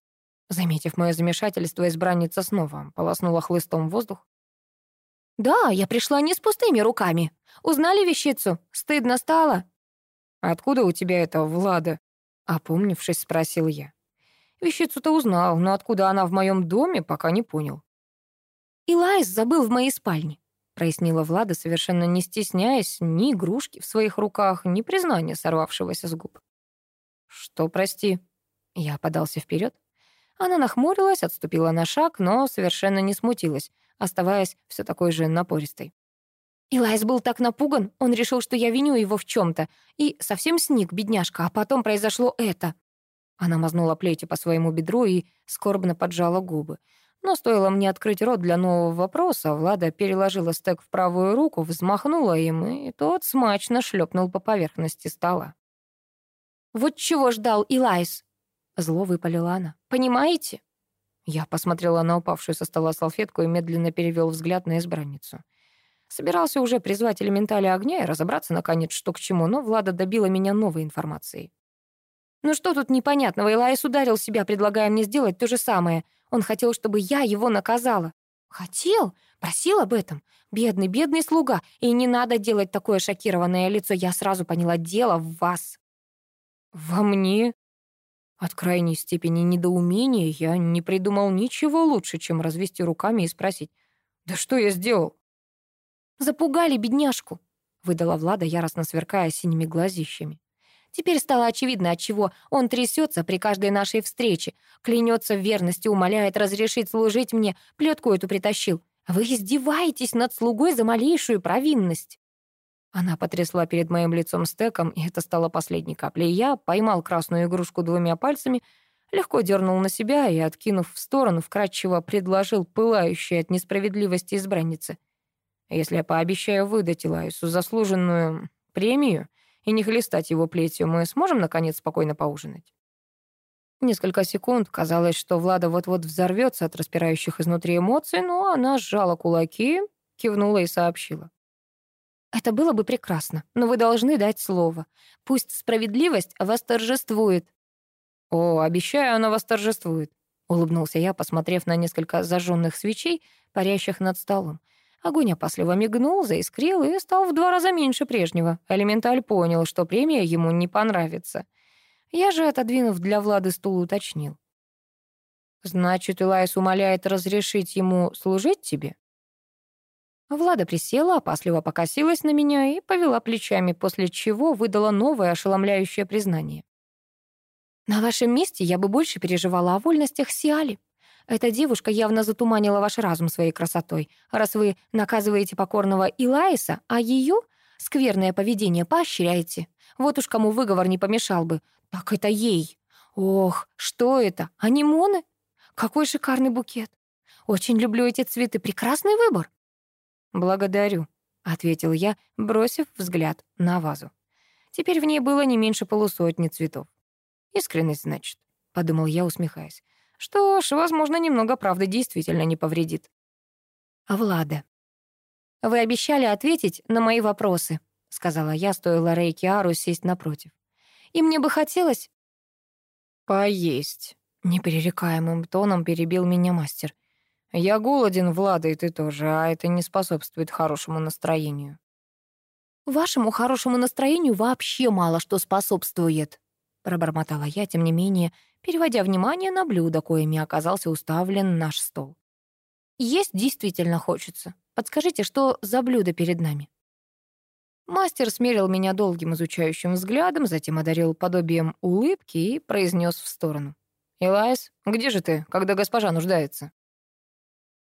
Заметив мое замешательство, избранница снова полоснула хлыстом воздух. «Да, я пришла не с пустыми руками. Узнали вещицу? Стыдно стало?» «Откуда у тебя это, Влада?» Опомнившись, спросил я. Вещицу-то узнал, но откуда она в моем доме, пока не понял. «Илайс забыл в моей спальне», — прояснила Влада, совершенно не стесняясь ни игрушки в своих руках, ни признания сорвавшегося с губ. «Что, прости?» Я подался вперед. Она нахмурилась, отступила на шаг, но совершенно не смутилась, оставаясь все такой же напористой. Илайс был так напуган, он решил, что я виню его в чем то и совсем сник, бедняжка, а потом произошло это. Она мазнула плетью по своему бедру и скорбно поджала губы. Но стоило мне открыть рот для нового вопроса, Влада переложила стек в правую руку, взмахнула им, и тот смачно шлепнул по поверхности стола. «Вот чего ждал Илайс!» — зло выпалила она. «Понимаете?» Я посмотрела на упавшую со стола салфетку и медленно перевел взгляд на избранницу. Собирался уже призвать элементали огня и разобраться, наконец, что к чему, но Влада добила меня новой информацией. Ну что тут непонятного? Элайс ударил себя, предлагая мне сделать то же самое. Он хотел, чтобы я его наказала. Хотел? Просил об этом? Бедный, бедный слуга. И не надо делать такое шокированное лицо. Я сразу поняла дело в вас. Во мне? От крайней степени недоумения я не придумал ничего лучше, чем развести руками и спросить, «Да что я сделал?» «Запугали бедняжку», — выдала Влада, яростно сверкая синими глазищами. Теперь стало очевидно, от чего он трясется при каждой нашей встрече, клянется в верности, умоляет разрешить служить мне, плетку эту притащил. Вы издеваетесь над слугой за малейшую провинность. Она потрясла перед моим лицом стеком, и это стало последней каплей. Я поймал красную игрушку двумя пальцами, легко дернул на себя и, откинув в сторону, вкратчиво предложил пылающей от несправедливости избраннице. «Если я пообещаю выдать Илайсу заслуженную премию, и не хлестать его плетью, мы сможем, наконец, спокойно поужинать?» Несколько секунд казалось, что Влада вот-вот взорвется от распирающих изнутри эмоций, но она сжала кулаки, кивнула и сообщила. «Это было бы прекрасно, но вы должны дать слово. Пусть справедливость восторжествует». «О, обещаю, она восторжествует», — улыбнулся я, посмотрев на несколько зажженных свечей, парящих над столом. Огонь опасливо мигнул, заискрил и стал в два раза меньше прежнего. Элементаль понял, что премия ему не понравится. Я же, отодвинув для Влады стул, уточнил. «Значит, Илайс умоляет разрешить ему служить тебе?» Влада присела, опасливо покосилась на меня и повела плечами, после чего выдала новое ошеломляющее признание. «На вашем месте я бы больше переживала о вольностях Сиали», эта девушка явно затуманила ваш разум своей красотой. Раз вы наказываете покорного Илаиса, а ее скверное поведение поощряете. Вот уж кому выговор не помешал бы. Так это ей. Ох, что это? Анимоны? Какой шикарный букет. Очень люблю эти цветы. Прекрасный выбор. Благодарю, ответил я, бросив взгляд на вазу. Теперь в ней было не меньше полусотни цветов. Искренность, значит, подумал я, усмехаясь. Что ж, возможно, немного правды действительно не повредит. А Влада. «Вы обещали ответить на мои вопросы», — сказала я, стоило Рейкиару сесть напротив. «И мне бы хотелось...» «Поесть», — непререкаемым тоном перебил меня мастер. «Я голоден, Влада, и ты тоже, а это не способствует хорошему настроению». «Вашему хорошему настроению вообще мало что способствует», — пробормотала я, тем не менее, — переводя внимание на блюдо, коими оказался уставлен наш стол. «Есть действительно хочется. Подскажите, что за блюдо перед нами?» Мастер смерил меня долгим изучающим взглядом, затем одарил подобием улыбки и произнес в сторону. «Элайс, где же ты, когда госпожа нуждается?»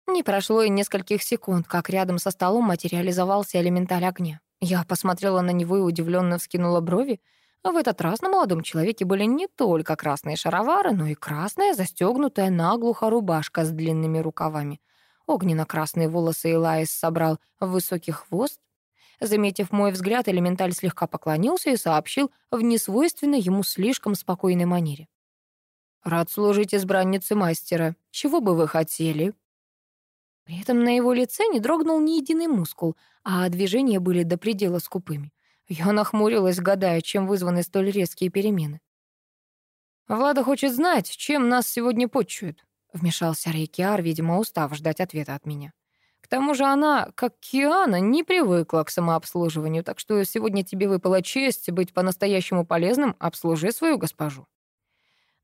Не прошло и нескольких секунд, как рядом со столом материализовался элементаль огня. Я посмотрела на него и удивленно вскинула брови, а в этот раз на молодом человеке были не только красные шаровары, но и красная застегнутая наглухо рубашка с длинными рукавами. Огненно-красные волосы Элайс собрал в высокий хвост. Заметив мой взгляд, элементаль слегка поклонился и сообщил в несвойственной ему слишком спокойной манере. «Рад служить избраннице мастера. Чего бы вы хотели?» При этом на его лице не дрогнул ни единый мускул, а движения были до предела скупыми. Я нахмурилась, гадая, чем вызваны столь резкие перемены. «Влада хочет знать, чем нас сегодня подчуют», — вмешался Рейкиар, видимо, устав ждать ответа от меня. «К тому же она, как Киана, не привыкла к самообслуживанию, так что сегодня тебе выпала честь быть по-настоящему полезным, обслужи свою госпожу».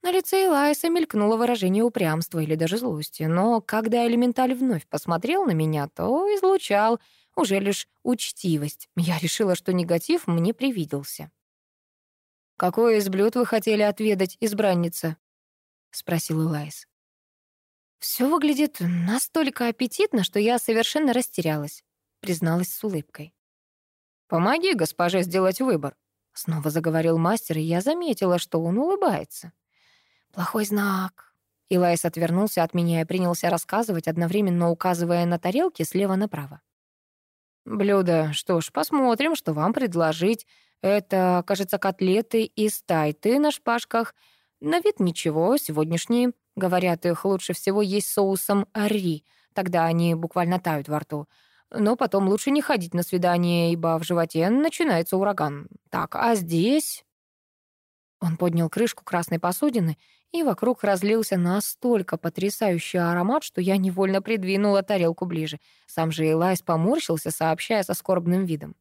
На лице Элайса мелькнуло выражение упрямства или даже злости, но когда элементаль вновь посмотрел на меня, то излучал уже лишь учтивость. Я решила, что негатив мне привиделся. «Какое из блюд вы хотели отведать, избранница?» — спросил Элайс. «Все выглядит настолько аппетитно, что я совершенно растерялась», — призналась с улыбкой. «Помоги госпоже сделать выбор», — снова заговорил мастер, и я заметила, что он улыбается. «Плохой знак». Илайс отвернулся от меня и принялся рассказывать, одновременно указывая на тарелки слева направо блюда. Что ж, посмотрим, что вам предложить. Это, кажется, котлеты из тайты на шпажках. На вид ничего, сегодняшние. Говорят, их лучше всего есть соусом ари. Тогда они буквально тают во рту. Но потом лучше не ходить на свидание, ибо в животе начинается ураган. Так, а здесь... Он поднял крышку красной посудины и вокруг разлился настолько потрясающий аромат, что я невольно придвинула тарелку ближе. Сам же Элайс поморщился, сообщая со скорбным видом.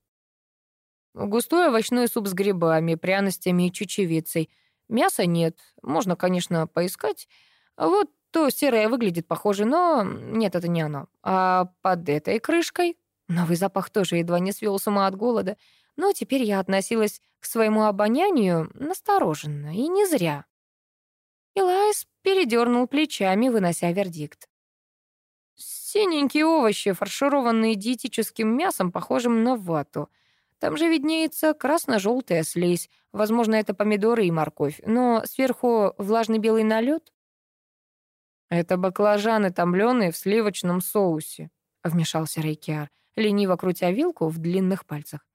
Густой овощной суп с грибами, пряностями и чечевицей. Мяса нет. Можно, конечно, поискать. Вот то серое выглядит похоже, но нет, это не оно. А под этой крышкой новый запах тоже едва не свел с ума от голода. Но теперь я относилась к своему обонянию настороженно и не зря. Элайс передернул плечами, вынося вердикт. Синенькие овощи, фаршированные диетическим мясом, похожим на вату. Там же виднеется красно-желтая слизь. Возможно, это помидоры и морковь, но сверху влажный белый налет. «Это баклажаны, томленые в сливочном соусе», — вмешался Рейкиар, лениво крутя вилку в длинных пальцах.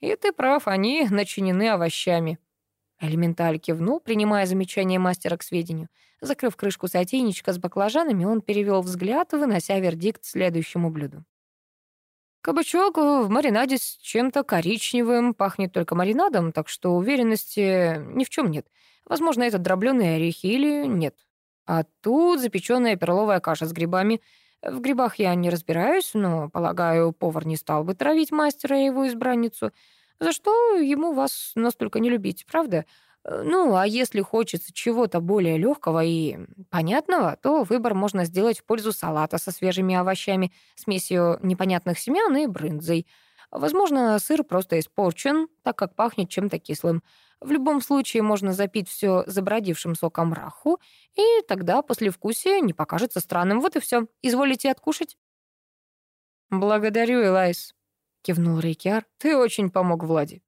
«И ты прав, они начинены овощами. Элементаль кивнул, принимая замечание мастера к сведению. Закрыв крышку сотейничка с баклажанами, он перевел взгляд, вынося вердикт следующему блюду. Кабачок в маринаде с чем-то коричневым, пахнет только маринадом, так что уверенности ни в чем нет. Возможно, это дробленые орехи или нет. А тут запеченная перловая каша с грибами. В грибах я не разбираюсь, но, полагаю, повар не стал бы травить мастера и его избранницу — за что ему вас настолько не любить, правда? Ну, а если хочется чего-то более легкого и понятного, то выбор можно сделать в пользу салата со свежими овощами, смесью непонятных семян и брынзой. Возможно, сыр просто испорчен, так как пахнет чем-то кислым. В любом случае можно запить все забродившим соком раху, и тогда послевкусие не покажется странным. Вот и все. Изволите откушать? «Благодарю, Элайс», — кивнул Рейкиар. «Ты очень помог Влади».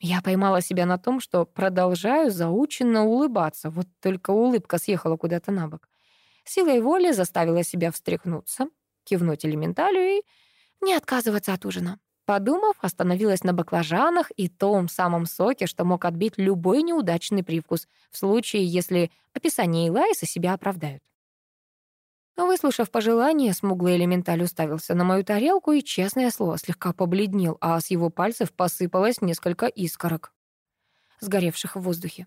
Я поймала себя на том, что продолжаю заученно улыбаться, вот только улыбка съехала куда-то на бок. Силой воли заставила себя встряхнуться, кивнуть элементалю и не отказываться от ужина. Подумав, остановилась на баклажанах и том самом соке, что мог отбить любой неудачный привкус, в случае, если описание Илайса себя оправдают. Выслушав пожелание, смуглый элементаль уставился на мою тарелку и, честное слово, слегка побледнел, а с его пальцев посыпалось несколько искорок, сгоревших в воздухе.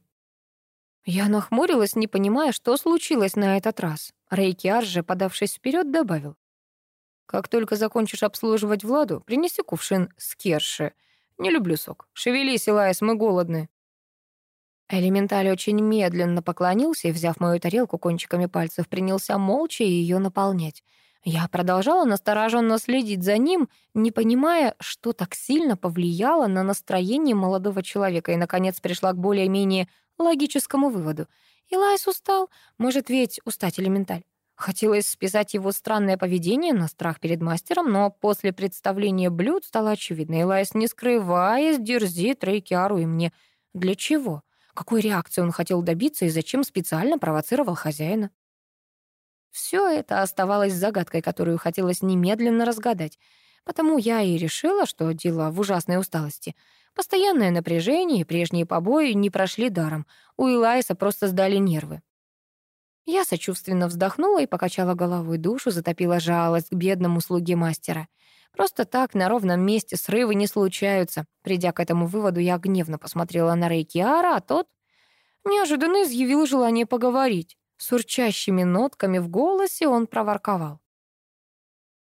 Я нахмурилась, не понимая, что случилось на этот раз. Рейкиар же, подавшись вперед, добавил. «Как только закончишь обслуживать Владу, принеси кувшин с керши. Не люблю сок. Шевелись, Илайс, мы голодны». Элементаль очень медленно поклонился и, взяв мою тарелку кончиками пальцев, принялся молча ее наполнять. Я продолжала настороженно следить за ним, не понимая, что так сильно повлияло на настроение молодого человека, и, наконец, пришла к более-менее логическому выводу. Илайс устал, может ведь устать элементаль. Хотелось списать его странное поведение на страх перед мастером, но после представления блюд стало очевидно. Илайс, не скрываясь, дерзит Рейкиару и мне. Для чего? Какой реакции он хотел добиться и зачем специально провоцировал хозяина? Все это оставалось загадкой, которую хотелось немедленно разгадать. Потому я и решила, что дело в ужасной усталости. Постоянное напряжение и прежние побои не прошли даром. У Илайса просто сдали нервы. Я сочувственно вздохнула и покачала головой душу, затопила жалость к бедному слуге мастера — Просто так на ровном месте срывы не случаются. Придя к этому выводу, я гневно посмотрела на Рейкиара, а тот неожиданно изъявил желание поговорить. С урчащими нотками в голосе он проворковал.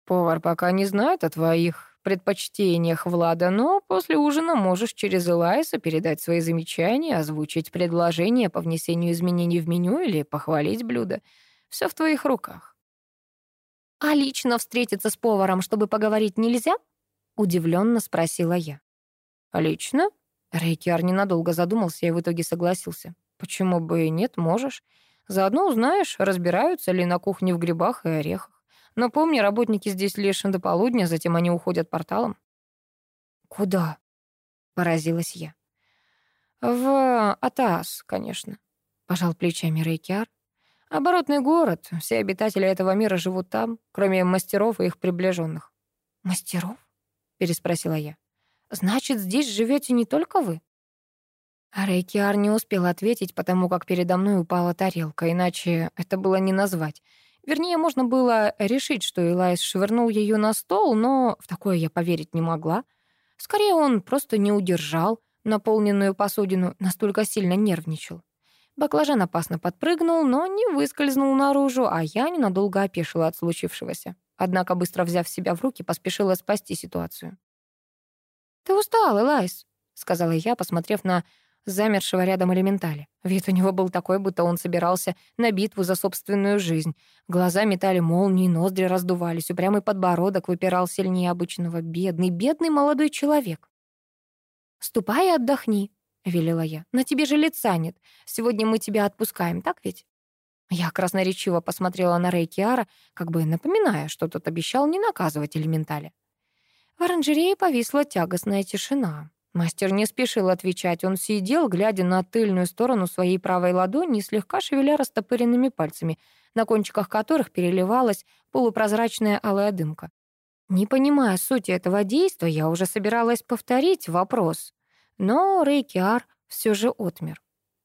«Повар пока не знает о твоих предпочтениях, Влада, но после ужина можешь через Элайса передать свои замечания, озвучить предложение по внесению изменений в меню или похвалить блюдо. Все в твоих руках». «А лично встретиться с поваром, чтобы поговорить нельзя?» — удивленно спросила я. «Лично?» — Рейкиар ненадолго задумался и в итоге согласился. «Почему бы и нет, можешь. Заодно узнаешь, разбираются ли на кухне в грибах и орехах. Но помни, работники здесь лишь до полудня, затем они уходят порталом». «Куда?» — поразилась я. «В Атаас, конечно», — пожал плечами Рейкиар Оборотный город. Все обитатели этого мира живут там, кроме мастеров и их приближенных. «Мастеров?» — переспросила я. «Значит, здесь живете не только вы?» Рейкиар не успел ответить, потому как передо мной упала тарелка, иначе это было не назвать. Вернее, можно было решить, что Элайс швырнул ее на стол, но в такое я поверить не могла. Скорее, он просто не удержал наполненную посудину, настолько сильно нервничал. Баклажан опасно подпрыгнул, но не выскользнул наружу, а я ненадолго опешила от случившегося. Однако, быстро взяв себя в руки, поспешила спасти ситуацию. «Ты устал, Элайс», — сказала я, посмотрев на замершего рядом элементали. Вид у него был такой, будто он собирался на битву за собственную жизнь. Глаза метали молнии, ноздри раздувались, упрямый подбородок выпирал сильнее обычного. Бедный, бедный молодой человек. «Ступай и отдохни», — велела я. «На тебе же лица нет. Сегодня мы тебя отпускаем, так ведь?» Я красноречиво посмотрела на Рейкиара, как бы напоминая, что тот обещал не наказывать элементали В оранжерее повисла тягостная тишина. Мастер не спешил отвечать. Он сидел, глядя на тыльную сторону своей правой ладони слегка шевеля растопыренными пальцами, на кончиках которых переливалась полупрозрачная алая дымка. Не понимая сути этого действия, я уже собиралась повторить вопрос но Рейкиар все же отмер.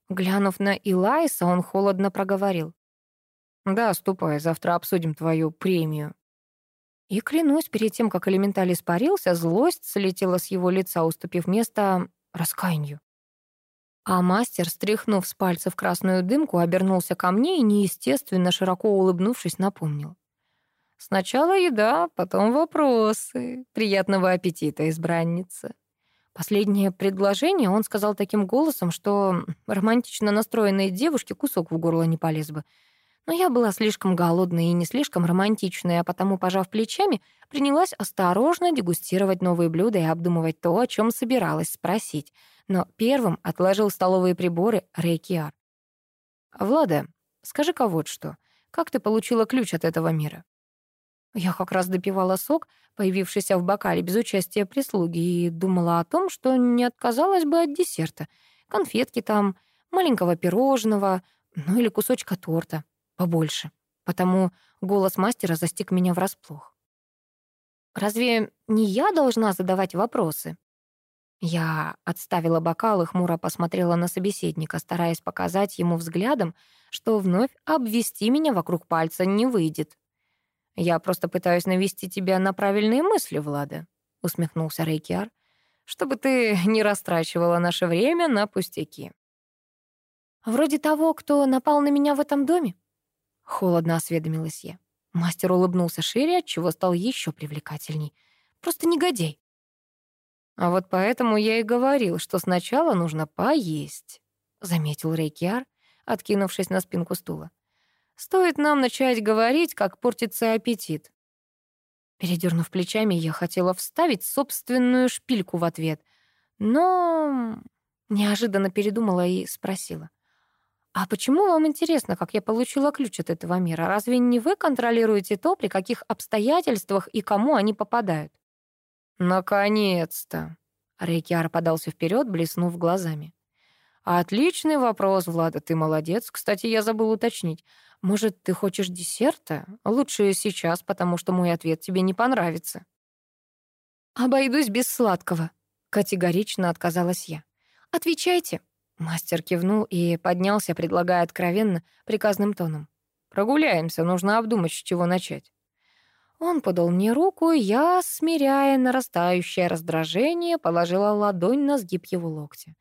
Глянув на Илайса, он холодно проговорил. «Да, ступай, завтра обсудим твою премию». И клянусь, перед тем, как элементаль испарился, злость слетела с его лица, уступив место раскаянию. А мастер, стряхнув с пальцев красную дымку, обернулся ко мне и, неестественно, широко улыбнувшись, напомнил. «Сначала еда, потом вопросы. Приятного аппетита, избранница!» Последнее предложение он сказал таким голосом, что романтично настроенной девушке кусок в горло не полез бы. Но я была слишком голодная и не слишком романтичная, а потому, пожав плечами, принялась осторожно дегустировать новые блюда и обдумывать то, о чем собиралась спросить. Но первым отложил столовые приборы Рейкиар. «Влада, скажи-ка вот что. Как ты получила ключ от этого мира?» Я как раз допивала сок, появившийся в бокале без участия прислуги, и думала о том, что не отказалась бы от десерта. Конфетки там, маленького пирожного, ну или кусочка торта, побольше. Потому голос мастера застиг меня врасплох. «Разве не я должна задавать вопросы?» Я отставила бокал и хмуро посмотрела на собеседника, стараясь показать ему взглядом, что вновь обвести меня вокруг пальца не выйдет. «Я просто пытаюсь навести тебя на правильные мысли, Влада», — усмехнулся Рейкиар, «чтобы ты не растрачивала наше время на пустяки». «Вроде того, кто напал на меня в этом доме?» — холодно осведомилась я. Мастер улыбнулся шире, отчего стал еще привлекательней. «Просто негодей. «А вот поэтому я и говорил, что сначала нужно поесть», — заметил Рейкиар, откинувшись на спинку стула. Стоит нам начать говорить, как портится аппетит». Передернув плечами, я хотела вставить собственную шпильку в ответ, но неожиданно передумала и спросила. «А почему вам интересно, как я получила ключ от этого мира? Разве не вы контролируете то, при каких обстоятельствах и кому они попадают?» «Наконец-то!» Рейкиар подался вперед, блеснув глазами. Отличный вопрос, Влада, ты молодец. Кстати, я забыл уточнить. Может, ты хочешь десерта? Лучше сейчас, потому что мой ответ тебе не понравится. Обойдусь без сладкого, категорично отказалась я. Отвечайте. Мастер кивнул и поднялся, предлагая откровенно, приказным тоном. Прогуляемся, нужно обдумать, с чего начать. Он подал мне руку, и я, смиряя нарастающее раздражение, положила ладонь на сгиб его локтя.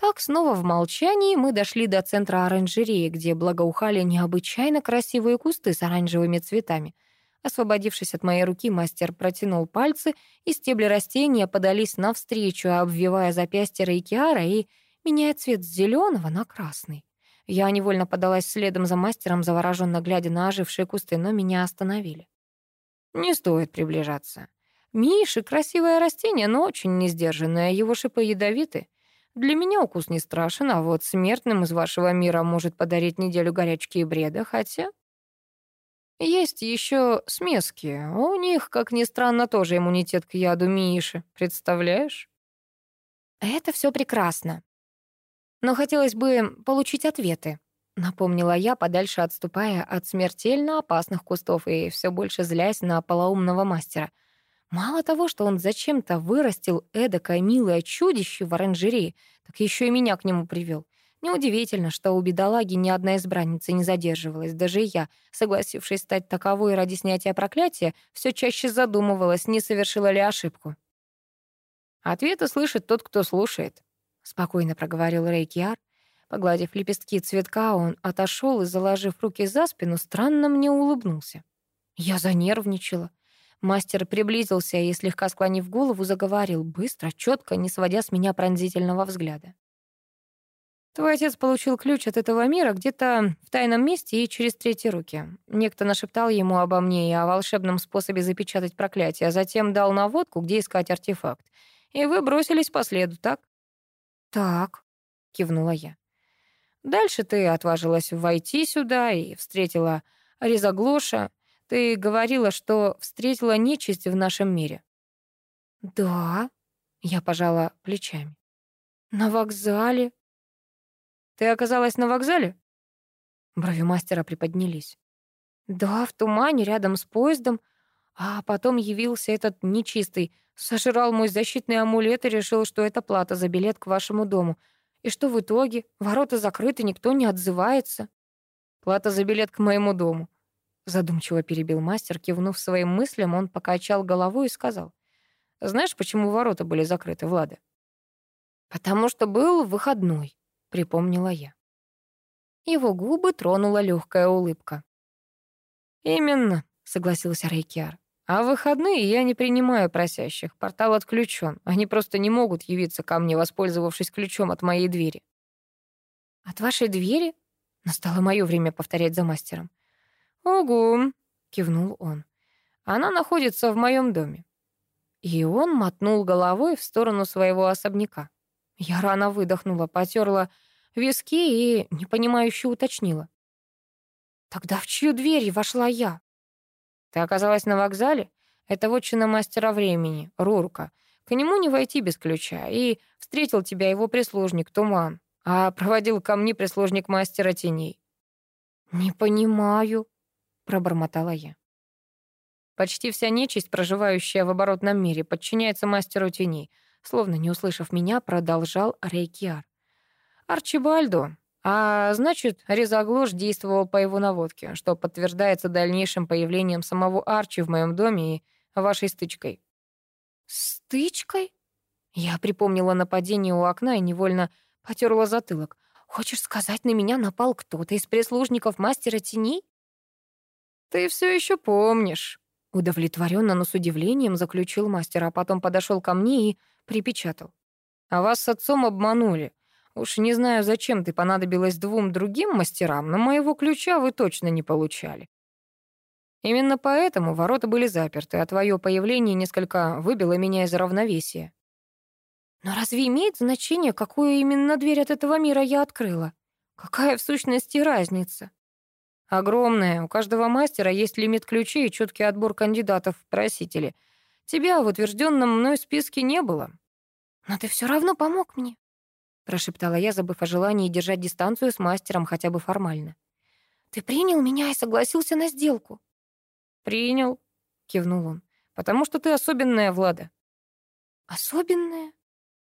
Так, снова в молчании мы дошли до центра оранжереи, где благоухали необычайно красивые кусты с оранжевыми цветами. Освободившись от моей руки, мастер протянул пальцы, и стебли растения подались навстречу, обвивая запястье Рейкиара и меняя цвет с зеленого на красный. Я невольно подалась следом за мастером, завороженно глядя на ожившие кусты, но меня остановили. «Не стоит приближаться. Миши — красивое растение, но очень несдержанное, его шипы ядовиты». Для меня укус не страшен, а вот смертным из вашего мира может подарить неделю горячки и бреда, хотя... Есть еще смески. У них, как ни странно, тоже иммунитет к яду Миши. Представляешь? Это все прекрасно. Но хотелось бы получить ответы. Напомнила я, подальше отступая от смертельно опасных кустов и все больше злясь на полоумного мастера. Мало того, что он зачем-то вырастил эдакое милое чудище в оранжерее, так еще и меня к нему привел. Неудивительно, что у бедолаги ни одна избранница не задерживалась. Даже я, согласившись стать таковой ради снятия проклятия, все чаще задумывалась, не совершила ли ошибку. «Ответы слышит тот, кто слушает», — спокойно проговорил Рейкиар. Погладив лепестки цветка, он отошел и, заложив руки за спину, странно мне улыбнулся. Я занервничала. Мастер приблизился и, слегка склонив голову, заговорил быстро, четко, не сводя с меня пронзительного взгляда. «Твой отец получил ключ от этого мира где-то в тайном месте и через третьи руки. Некто нашептал ему обо мне и о волшебном способе запечатать проклятие, а затем дал наводку, где искать артефакт. И вы бросились по следу, так?» «Так», — кивнула я. «Дальше ты отважилась войти сюда и встретила Ризаглоша». Ты говорила, что встретила нечисть в нашем мире. Да, я пожала плечами. На вокзале. Ты оказалась на вокзале? Брови мастера приподнялись. Да, в тумане рядом с поездом, а потом явился этот нечистый, сожрал мой защитный амулет и решил, что это плата за билет к вашему дому. И что в итоге? Ворота закрыты, никто не отзывается. Плата за билет к моему дому, Задумчиво перебил мастер, кивнув своим мыслям, он покачал головой и сказал. «Знаешь, почему ворота были закрыты, Влада?» «Потому что был выходной», — припомнила я. Его губы тронула легкая улыбка. «Именно», — согласился Рейкиар. «А в выходные я не принимаю просящих. Портал отключен. Они просто не могут явиться ко мне, воспользовавшись ключом от моей двери». «От вашей двери?» Настало мое время повторять за мастером. Ого, — кивнул он. «Она находится в моем доме». И он мотнул головой в сторону своего особняка. Я рано выдохнула, потерла виски и непонимающе уточнила. «Тогда в чью дверь вошла я?» «Ты оказалась на вокзале? Это вотчина мастера времени, Рурка. К нему не войти без ключа. И встретил тебя его прислужник Туман, а проводил ко мне прислужник мастера теней». «Не понимаю», — пробормотала я. Почти вся нечисть, проживающая в оборотном мире, подчиняется мастеру теней. Словно не услышав меня, продолжал Рейкиар. Арчибальдо. А значит, Резоглош действовал по его наводке, что подтверждается дальнейшим появлением самого Арчи в моем доме и вашей стычкой. Стычкой? Я припомнила нападение у окна и невольно потерла затылок. Хочешь сказать, на меня напал кто-то из прислужников мастера теней? «Ты все еще помнишь». Удовлетворенно, но с удивлением заключил мастер, а потом подошел ко мне и припечатал. «А вас с отцом обманули. Уж не знаю, зачем ты понадобилась двум другим мастерам, но моего ключа вы точно не получали. Именно поэтому ворота были заперты, а твое появление несколько выбило меня из равновесия». «Но разве имеет значение, какую именно дверь от этого мира я открыла? Какая в сущности разница?» Огромное, У каждого мастера есть лимит ключей и четкий отбор кандидатов в просители. Тебя в утвержденном мной списке не было. Но ты все равно помог мне, прошептала я, забыв о желании держать дистанцию с мастером хотя бы формально. Ты принял меня и согласился на сделку. Принял, кивнул он. Потому что ты особенная, Влада. Особенная?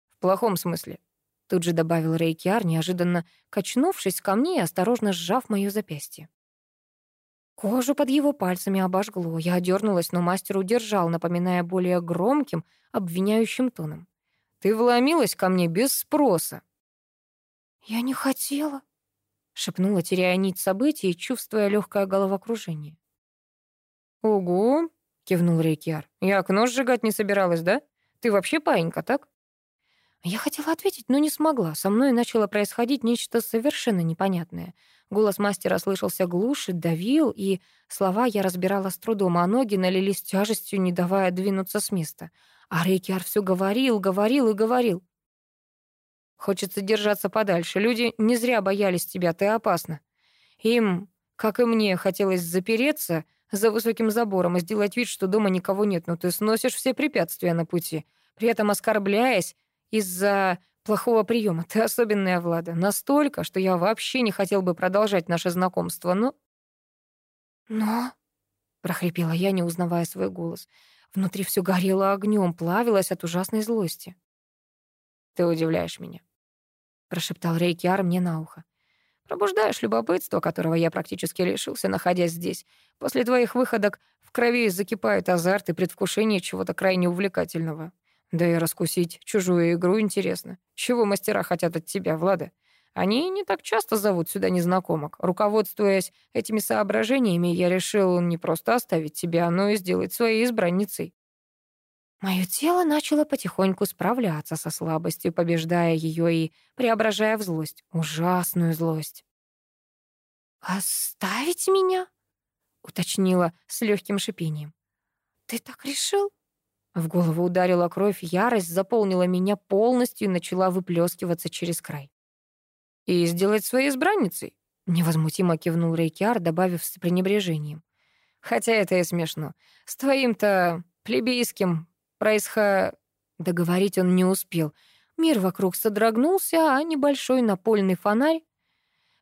В плохом смысле. Тут же добавил Рейкиар, неожиданно качнувшись ко мне и осторожно сжав моё запястье. Кожу под его пальцами обожгло. Я дернулась, но мастер удержал, напоминая более громким, обвиняющим тоном. «Ты вломилась ко мне без спроса». «Я не хотела», — шепнула, теряя нить событий чувствуя легкое головокружение. «Угу», — кивнул Рейкиар. «Я окно сжигать не собиралась, да? Ты вообще паинька, так?» Я хотела ответить, но не смогла. Со мной начало происходить нечто совершенно непонятное — Голос мастера слышался глуше, давил, и слова я разбирала с трудом, а ноги налились тяжестью, не давая двинуться с места. А Рейкиар все говорил, говорил и говорил. «Хочется держаться подальше. Люди не зря боялись тебя, ты опасна. Им, как и мне, хотелось запереться за высоким забором и сделать вид, что дома никого нет, но ты сносишь все препятствия на пути, при этом оскорбляясь из-за плохого приема. Ты особенная, Влада. Настолько, что я вообще не хотел бы продолжать наше знакомство, но...» «Но...» — прохрипела я, не узнавая свой голос. Внутри все горело огнем, плавилось от ужасной злости. «Ты удивляешь меня», — прошептал Рейкиар мне на ухо. «Пробуждаешь любопытство, которого я практически лишился, находясь здесь. После твоих выходок в крови закипает азарт и предвкушение чего-то крайне увлекательного. Да и раскусить чужую игру интересно. Чего мастера хотят от тебя, Влада? Они не так часто зовут сюда незнакомок. Руководствуясь этими соображениями, я решил не просто оставить тебя, но и сделать своей избранницей. Мое тело начало потихоньку справляться со слабостью, побеждая ее и преображая в злость, ужасную злость. «Оставить меня?» — уточнила с легким шипением. «Ты так решил?» В голову ударила кровь, ярость заполнила меня полностью и начала выплескиваться через край. «И сделать своей избранницей?» — невозмутимо кивнул Рейкиар, добавив с пренебрежением. «Хотя это и смешно. С твоим-то плебейским происхо...» Договорить он не успел. Мир вокруг содрогнулся, а небольшой напольный фонарь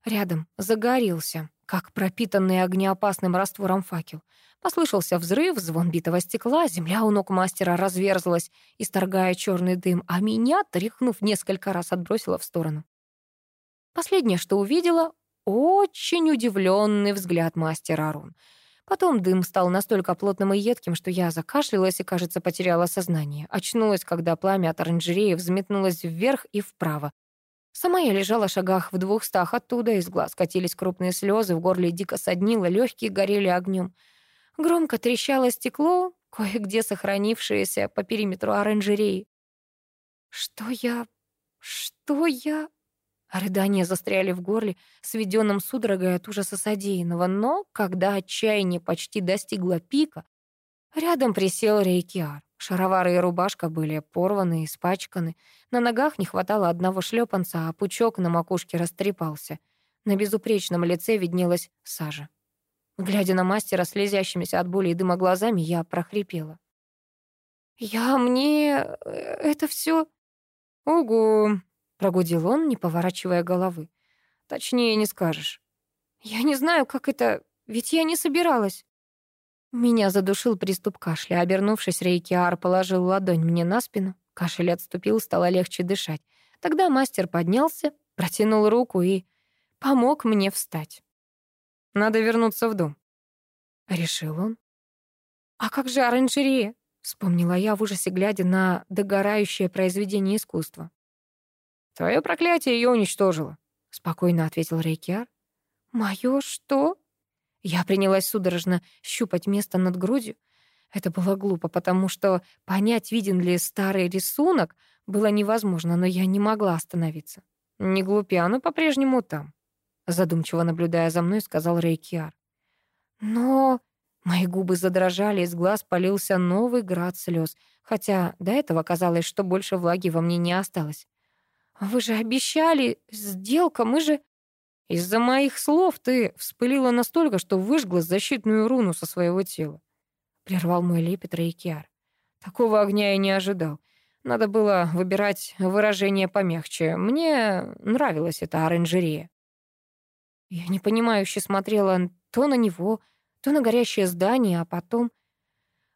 рядом загорелся как пропитанный огнеопасным раствором факел. Послышался взрыв, звон битого стекла, земля у ног мастера разверзлась, исторгая черный дым, а меня, тряхнув несколько раз, отбросила в сторону. Последнее, что увидела, очень удивленный взгляд мастера Рун. Потом дым стал настолько плотным и едким, что я закашлялась и, кажется, потеряла сознание. Очнулась, когда пламя от оранжереи взметнулось вверх и вправо, Сама я лежала шагах в двух стах оттуда, из глаз катились крупные слезы, в горле дико соднило, легкие горели огнем. Громко трещало стекло, кое-где сохранившееся по периметру оранжереи. «Что я? Что я?» Рыдания застряли в горле, сведенным судорогой от ужаса содеянного, но когда отчаяние почти достигло пика, рядом присел Рейкиар. Шаровары и рубашка были порваны, испачканы. На ногах не хватало одного шлепанца, а пучок на макушке растрепался. На безупречном лице виднелась сажа. Глядя на мастера слезящимися от боли и дыма глазами, я прохрипела. «Я мне... Э, это все. «Угу», — прогудил он, не поворачивая головы. «Точнее не скажешь». «Я не знаю, как это... ведь я не собиралась». Меня задушил приступ кашля. Обернувшись, Рейкиар положил ладонь мне на спину. Кашель отступил, стало легче дышать. Тогда мастер поднялся, протянул руку и помог мне встать. «Надо вернуться в дом», — решил он. «А как же оранжерея?» — вспомнила я в ужасе, глядя на догорающее произведение искусства. «Твое проклятие ее уничтожило», — спокойно ответил Рейкиар. «Мое что?» Я принялась судорожно щупать место над грудью. Это было глупо, потому что понять, виден ли старый рисунок, было невозможно, но я не могла остановиться. «Не глупи, оно по-прежнему там», — задумчиво наблюдая за мной, сказал Рейкиар. «Но...» Мои губы задрожали, из глаз полился новый град слез, хотя до этого казалось, что больше влаги во мне не осталось. «Вы же обещали, сделка, мы же...» Из-за моих слов ты вспылила настолько, что выжгла защитную руну со своего тела. Прервал мой лепет Рейкиар. Такого огня я не ожидал. Надо было выбирать выражение помягче. Мне нравилась эта оранжерея. Я непонимающе смотрела то на него, то на горящее здание, а потом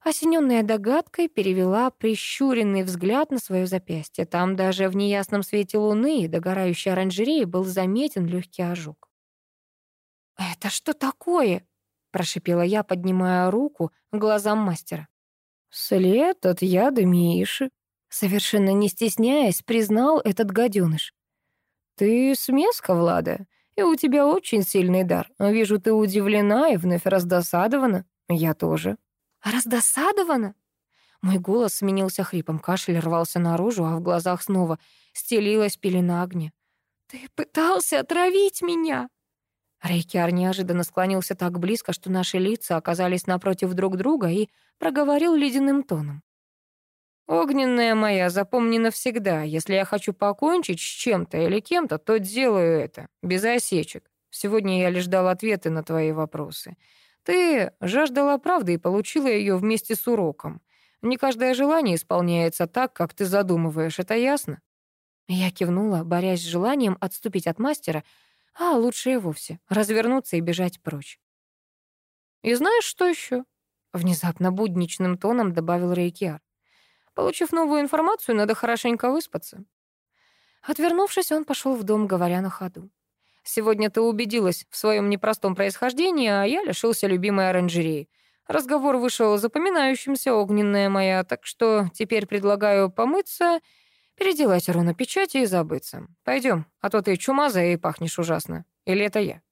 Осененная догадкой перевела прищуренный взгляд на свое запястье. Там даже в неясном свете луны и догорающей оранжереи был заметен легкий ожог. «Это что такое?» — прошипела я, поднимая руку к глазам мастера. «След от яда Миши», — совершенно не стесняясь, признал этот гаденыш. «Ты смеска, Влада, и у тебя очень сильный дар. Вижу, ты удивлена и вновь раздосадована. Я тоже» раздосадована. Мой голос сменился хрипом, кашель рвался наружу, а в глазах снова стелилась пелена огня. «Ты пытался отравить меня!» Рейкиар неожиданно склонился так близко, что наши лица оказались напротив друг друга и проговорил ледяным тоном. «Огненная моя, запомни навсегда. Если я хочу покончить с чем-то или кем-то, то делаю это, без осечек. Сегодня я лишь дал ответы на твои вопросы. Ты жаждала правды и получила ее вместе с уроком. Не каждое желание исполняется так, как ты задумываешь, это ясно?» Я кивнула, борясь с желанием отступить от мастера, а лучше и вовсе развернуться и бежать прочь. «И знаешь, что еще? Внезапно будничным тоном добавил Рейкиар. «Получив новую информацию, надо хорошенько выспаться». Отвернувшись, он пошел в дом, говоря на ходу. Сегодня ты убедилась в своем непростом происхождении, а я лишился любимой оранжереи. Разговор вышел запоминающимся, огненная моя, так что теперь предлагаю помыться, переделать руна печати и забыться. Пойдем, а то ты чумазая и пахнешь ужасно. Или это я?»